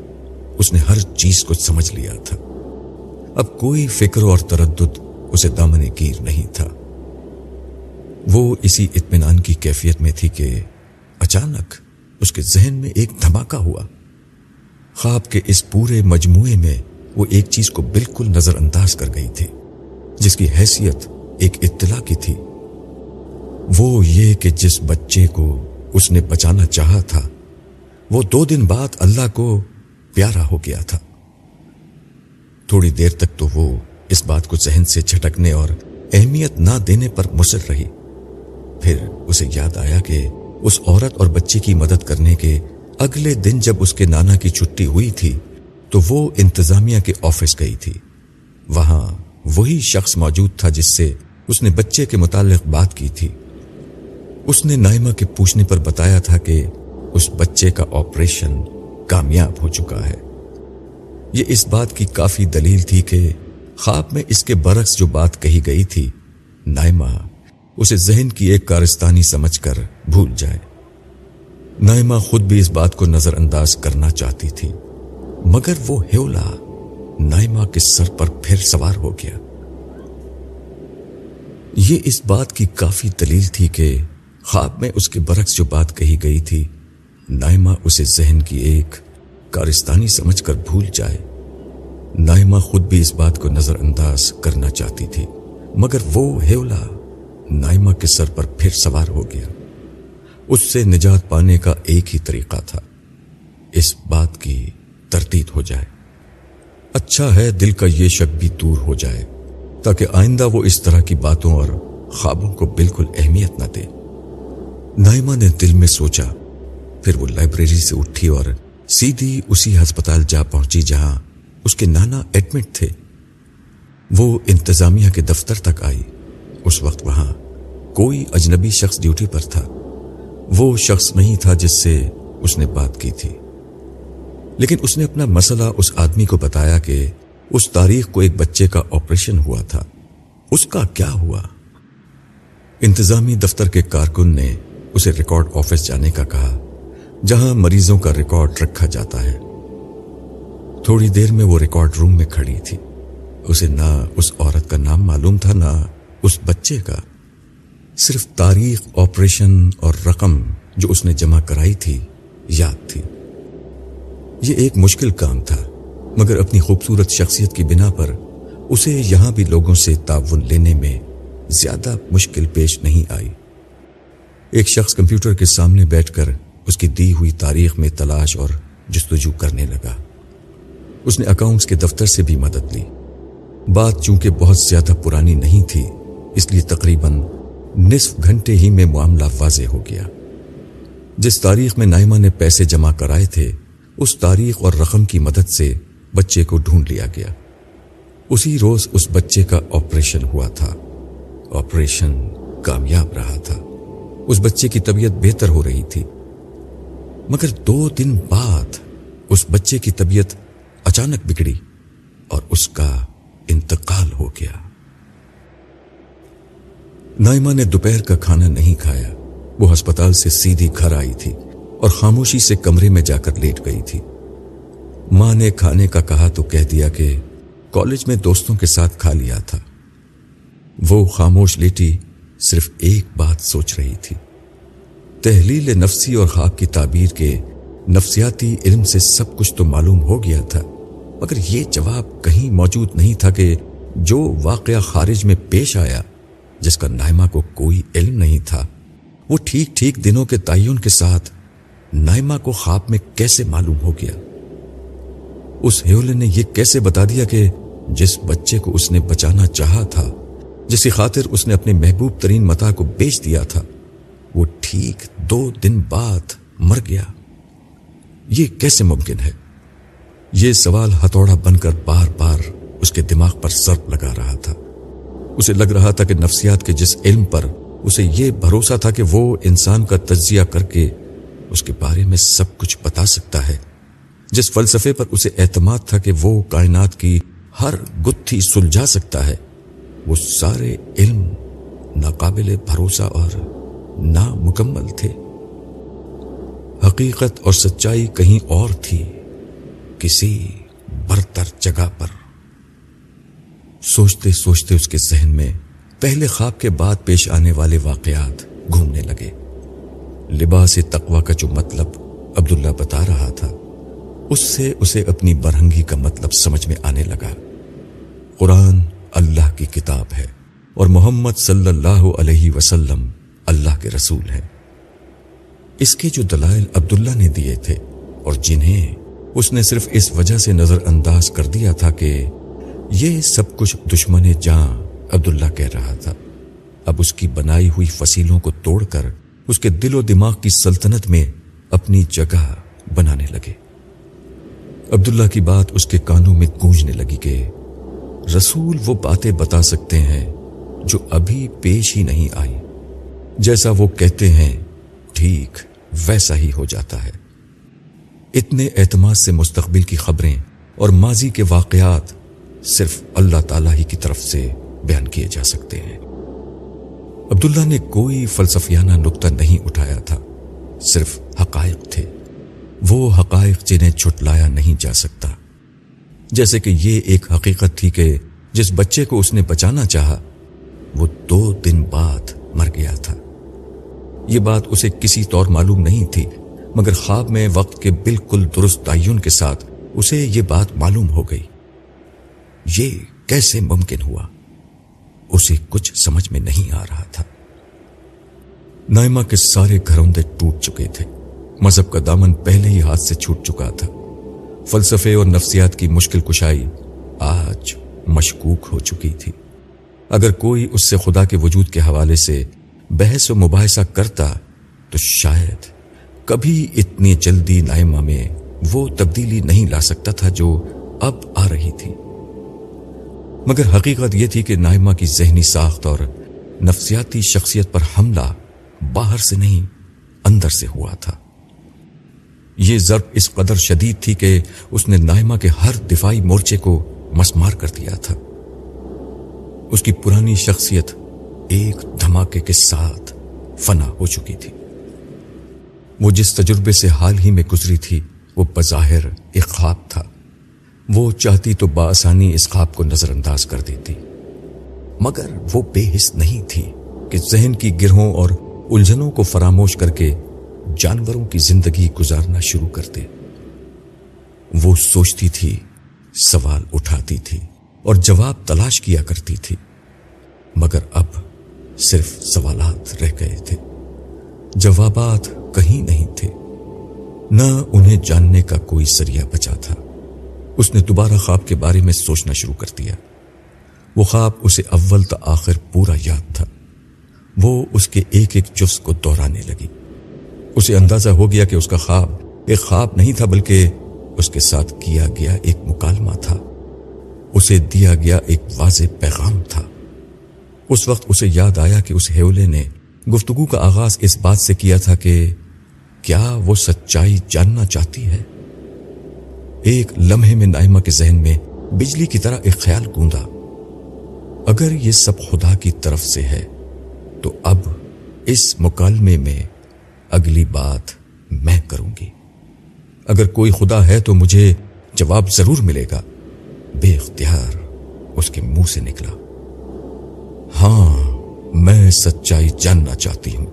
اس نے ہر چیز کو سمجھ لیا تھا۔ اب کوئی فکر اور تردد اسے دامن گیر نہیں تھا۔ وہ اسی اطمینان کی کیفیت میں تھی کہ اچانک اس کے ذہن میں ایک دھماکہ ہوا۔ خواب کے اس پورے مجموعے میں وہ ایک چیز کو بالکل نظر انداز کر گئی تھی، جس کی حیثیت ایک اطلاع کی تھی۔ وہ یہ کہ جس بچے کو اس نے بچانا چاہا تھا، وہ دو دن بعد اللہ کو پیارا ہو گیا تھا۔ تھوڑی دیر تک تو وہ اس بات کو ذہن سے جھٹکنے اور اہمیت نہ دینے پر مصر رہی۔ پھر اسے یاد آیا کہ اس عورت اور بچے کی مدد کرنے کے اگلے دن جب اس کے نانا کی چھٹی ہوئی تھی، تو وہ انتظامیہ کے آفس گئی تھی۔ وہاں وہی شخص موجود تھا جس سے اس نے بچے کے متعلق بات کی تھی۔ اس نے نائمہ کے پوچھنے پر بتایا تھا کہ اس بچے کا آپریشن کامیاب ہو چکا ہے۔ یہ اس بات کی کافی دلیل تھی کہ خواب میں اس کے برعکس جو بات کہی گئی تھی، نائمہ، اسے ذہن کی ایک کارستانی سمجھ کر بھول جائے۔ نائمہ خود بھی اس بات کو نظر انداز کرنا چاہتی تھی، مگر وہ ہیولا نائمہ کے سر پر پھر سوار ہو گیا۔ یہ اس بات کی کافی دلیل تھی کہ خواب میں اس کے برعکس جو بات کہی گئی تھی نائمہ اسے ذہن کی ایک کارستانی سمجھ کر بھول جائے۔ نائمہ خود بھی اس بات کو نظر انداز کرنا چاہتی تھی، مگر وہ ہیولا نائمہ کے سر پر پھر سوار ہو گیا۔ اس سے نجات پانے کا ایک ہی طریقہ تھا۔ اس بات کی ترتیب ہو جائے۔ اچھا ہے دل کا یہ شک بھی دور ہو جائے، تاکہ آئندہ وہ اس طرح کی باتوں اور خوابوں کو بالکل اہمیت نہ دے۔ نائمہ نے دل میں سوچا پھر وہ لائبریری سے اٹھی اور سیدھی اسی ہسپتال جا پہنچی جہاں اس کے نانا ایڈمٹ تھے۔ وہ انتظامیہ کے دفتر تک آئی۔ اس وقت وہاں کوئی اجنبی شخص ڈیوٹی پر تھا۔ وہ شخص نہیں تھا جس سے اس نے بات کی تھی۔ لیکن اس نے اپنا مسئلہ اس آدمی کو بتایا کہ اس تاریخ کو ایک بچے کا آپریشن ہوا تھا۔ اس کا کیا ہوا؟ انتظامی دفتر کے کارکن نے اسے ریکارڈ آفس جانے کا کہا۔ جہاں مریضوں کا ریکارڈ رکھا جاتا ہے۔ تھوڑی دیر میں وہ ریکارڈ روم میں کھڑی تھی۔ اسے نہ اس عورت کا نام معلوم تھا، نہ اس بچے کا۔ صرف تاریخ، آپریشن اور رقم جو اس نے جمع کرائی تھی، یاد تھی۔ یہ ایک مشکل کام تھا، مگر اپنی خوبصورت شخصیت کی بنا پر اسے یہاں بھی لوگوں سے تعاون لینے میں زیادہ مشکل پیش نہیں آئی۔ ایک شخص کمپیوٹر کے سامنے بیٹھ کر اس کی دی ہوئی تاریخ میں تلاش اور جستجو کرنے لگا۔ اس نے اکاؤنٹس کے دفتر سے بھی مدد لی۔ بات چونکہ بہت زیادہ پرانی نہیں تھی، اس لیے تقریباً نصف گھنٹے ہی میں معاملہ واضح ہو گیا۔ جس تاریخ میں نائمہ نے پیسے جمع کرائے تھے، اس تاریخ اور رقم کی مدد سے بچے کو ڈھونڈ لیا گیا۔ اسی روز اس بچے کا آپریشن ہوا تھا۔ آپریشن کامیاب رہا تھا۔ اس بچے کی طبیعت بہتر ہو رہی تھی۔ مگر دو دن بعد اس بچے کی طبیعت اچانک بگڑی اور اس کا انتقال ہو گیا۔ نائمہ نے دوپہر کا کھانا نہیں کھایا۔ وہ ہسپتال سے سیدھی گھر آئی تھی اور خاموشی سے کمرے میں جا کر لیٹ گئی تھی۔ ماں نے کھانے کا کہا تو کہہ دیا کہ کالج میں دوستوں کے ساتھ کھا لیا تھا۔ وہ خاموش لیٹی صرف ایک بات سوچ رہی تھی۔ تحلیل نفسی اور خواب کی تعبیر کے نفسیاتی علم سے سب کچھ تو معلوم ہو گیا تھا، مگر یہ جواب کہیں موجود نہیں تھا کہ جو واقعہ خارج میں پیش آیا، جس کا نائمہ کو کوئی علم نہیں تھا۔ وہ ٹھیک ٹھیک دنوں کے تعین کے ساتھ نائمہ کو خواب میں کیسے معلوم ہو گیا؟ اس ہیولے نے یہ کیسے بتا دیا کہ جس بچے کو اس نے بچانا چاہا تھا جس کی خاطر اس نے اپنے محبوب ترین متا کو بیچ دیا تھا۔ وہ ٹھیک دو دن بعد مر گیا۔ یہ کیسے ممکن ہے؟ یہ سوال ہتھوڑا بن کر بار بار اس کے دماغ پر سرپ لگا رہا تھا۔ اسے لگ رہا تھا کہ نفسیات کے جس علم پر اسے یہ بھروسہ تھا کہ وہ انسان کا تجزیہ کر کے اس کے بارے میں سب کچھ بتا سکتا ہے۔ جس فلسفے پر اسے اعتماد تھا کہ وہ کائنات کی ہر گتھی سلجھا سکتا ہے، وہ سارے علم ناقابل بھروسہ اور نامکمل تھے۔ حقیقت اور سچائی کہیں اور تھی، کسی برتر جگہ پر۔ سوچتے سوچتے اس کے ذہن میں پہلے خواب کے بعد پیش آنے والے واقعات گھومنے لگے۔ لباس تقوا کا جو مطلب عبداللہ بتا رہا تھا، اس سے اسے اپنی برہنگی کا مطلب سمجھ میں آنے لگا۔ قرآن اللہ کی کتاب ہے اور محمد صلی اللہ علیہ وسلم اللہ کے رسول ہیں۔ اس کے جو دلائل عبداللہ نے دیے تھے اور جنہیں اس نے صرف اس وجہ سے نظر انداز کر دیا تھا کہ یہ سب کچھ دشمن جاں عبداللہ کہہ رہا تھا۔ اب اس کی بنائی ہوئی فصیلوں کو توڑ کر اس کے دل و دماغ کی سلطنت میں اپنی جگہ بنانے لگے۔ عبداللہ کی بات اس کے کانوں میں گونجنے لگی کہ رسول وہ باتیں بتا سکتے ہیں جو ابھی پیش ہی نہیں آئی جیسا وہ کہتے ہیں، ٹھیک ویسا ہی ہو جاتا ہے۔ اتنے اعتماد سے مستقبل کی خبریں اور ماضی کے واقعات صرف اللہ تعالی ہی کی طرف سے بیان کیے جا سکتے ہیں۔ عبداللہ نے کوئی فلسفیانہ نقطہ نہیں اٹھایا تھا، صرف حقائق تھے۔ وہ حقائق جنہیں چھٹلایا نہیں جا سکتا۔ جیسے کہ یہ ایک حقیقت تھی کہ جس بچے کو اس نے بچانا چاہا، وہ دو دن بعد مر گیا تھا۔ یہ بات اسے کسی طور معلوم نہیں تھی، مگر خواب میں وقت کے بالکل درست تعین کے ساتھ اسے یہ بات معلوم ہو گئی۔ یہ کیسے ممکن ہوا؟ اسے کچھ سمجھ میں نہیں آ رہا تھا۔ نائمہ کے سارے گھروندے ٹوٹ چکے تھے۔ مذہب کا دامن پہلے ہی ہاتھ سے چھوٹ چکا تھا۔ فلسفے اور نفسیات کی مشکل کشائی آج مشکوک ہو چکی تھی۔ اگر کوئی اس سے خدا کے وجود کے حوالے سے بحث و مباحثہ کرتا تو شاید کبھی اتنی جلدی نائمہ میں وہ تبدیلی نہیں لا سکتا تھا جو اب آ رہی تھی۔ مگر حقیقت یہ تھی کہ نائمہ کی ذہنی ساخت اور نفسیاتی شخصیت پر حملہ باہر سے نہیں، اندر سے ہوا تھا۔ یہ ضرب اس قدر شدید تھی کہ اس نے نائمہ کے ہر دفاعی مورچے کو مسمار کر دیا تھا۔ اس کی پرانی شخصیت ایک دھماکے کے ساتھ فنا ہو چکی تھی۔ وہ جس تجربے سے حال ہی میں گزری تھی، وہ بظاہر ایک خواب تھا۔ وہ چاہتی تو بآسانی اس خواب کو نظر انداز کر دیتی۔ مگر وہ بے حس نہیں تھی کہ ذہن کی گرہوں اور الجھنوں کو فراموش کر کے جانوروں کی زندگی گزارنا شروع کر دے۔ وہ سوچتی تھی، سوال اٹھاتی تھی اور جواب تلاش کیا کرتی تھی۔ مگر اب صرف سوالات رہ گئے تھے۔ جوابات کہیں نہیں تھے۔ نہ انہیں جاننے کا کوئی ذریعہ بچا تھا۔ اس نے دوبارہ خواب کے بارے میں سوچنا شروع کر دیا۔ وہ خواب اسے اول تا آخر پورا یاد تھا۔ وہ اس کے ایک ایک جز کو دوہرانے لگی۔ اسے اندازہ ہو گیا کہ اس کا خواب ایک خواب نہیں تھا، بلکہ اس کے ساتھ کیا گیا ایک مکالمہ تھا۔ اسے دیا گیا ایک واضح پیغام تھا۔ اس وقت اسے یاد آیا کہ اس ہیولے نے گفتگو کا آغاز اس بات سے کیا تھا کہ کیا وہ سچائی جاننا چاہتی ہے؟ ایک لمحے میں نائمہ کے ذہن میں بجلی کی طرح ایک خیال گوندا۔ اگر یہ سب خدا کی طرف سے ہے، تو اب اس مکالمے میں اگلی بات میں کروں گی۔ اگر کوئی خدا ہے تو مجھے جواب ضرور ملے گا۔ بے اختیار اس کے منہ سے نکلا۔ ہاں میں سچائی جاننا چاہتی ہوں۔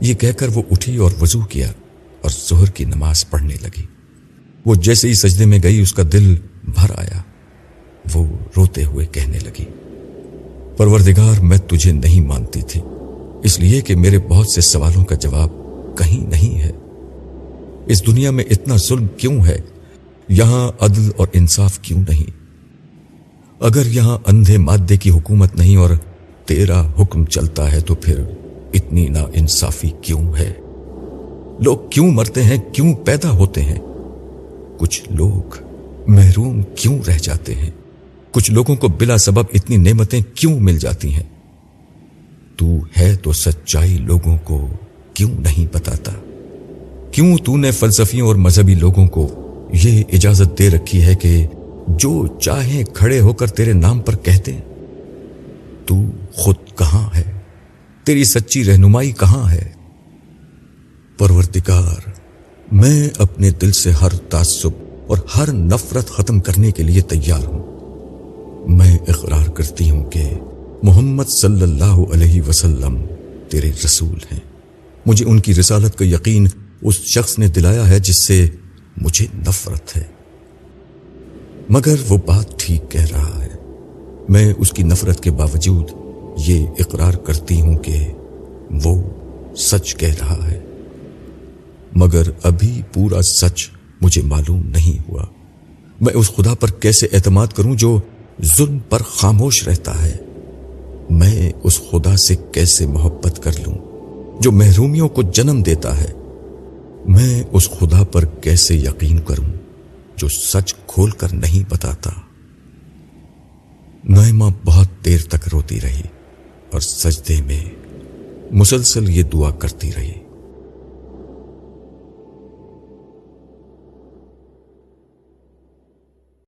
یہ کہہ کر وہ اٹھی اور وضو کیا اور زہر کی نماز پڑھنے لگی۔ وہ جیسے ہی سجدے میں گئی، اس کا دل بھر آیا۔ وہ روتے ہوئے کہنے لگی، پروردگار، میں تجھے نہیں مانتی تھی، اس لیے کہ میرے بہت سے سوالوں کا جواب کہیں نہیں ہے۔ اس دنیا میں اتنا ظلم کیوں ہے؟ یہاں عدل اور انصاف کیوں نہیں؟ اگر یہاں اندھے مادے کی حکومت نہیں اور تیرا حکم چلتا ہے تو پھر اتنی نا انصافی کیوں ہے؟ لوگ کیوں مرتے ہیں؟ کیوں پیدا ہوتے ہیں؟ کچھ لوگ محروم کیوں رہ جاتے ہیں؟ کچھ لوگوں کو بلا سبب اتنی نعمتیں کیوں مل جاتی ہیں؟ تو ہے تو سچائی لوگوں کو کیوں نہیں بتاتا؟ کیوں تو نے فلسفیوں اور مذہبی لوگوں کو یہ اجازت دے رکھی ہے کہ جو چاہیں کھڑے ہو کر تیرے نام پر کہتے تو خود کہاں ہے؟ تیری سچی رہنمائی کہاں ہے؟ پروردگار، میں اپنے دل سے ہر تعصب اور ہر نفرت ختم کرنے کے لیے تیار ہوں۔ میں اقرار کرتی ہوں کہ محمد صلی اللہ علیہ وسلم تیرے رسول ہیں۔ مجھے ان کی رسالت کا یقین اس شخص نے دلایا ہے جس سے مجھے نفرت ہے۔ مگر وہ بات ٹھیک کہہ رہا ہے۔ میں اس کی نفرت کے باوجود یہ اقرار کرتی ہوں کہ وہ سچ کہہ رہا ہے۔ مگر ابھی پورا سچ مجھے معلوم نہیں ہوا۔ میں اس خدا پر کیسے اعتماد کروں جو ظلم پر خاموش رہتا ہے؟ میں اس خدا سے کیسے محبت کر لوں جو محرومیوں کو جنم دیتا ہے؟ میں اس خدا پر کیسے یقین کروں؟ جو سچ کھول کر نہیں بتاتا۔ نائمہ بہت دیر تک روتی رہی اور سجدے میں مسلسل یہ دعا کرتی رہی۔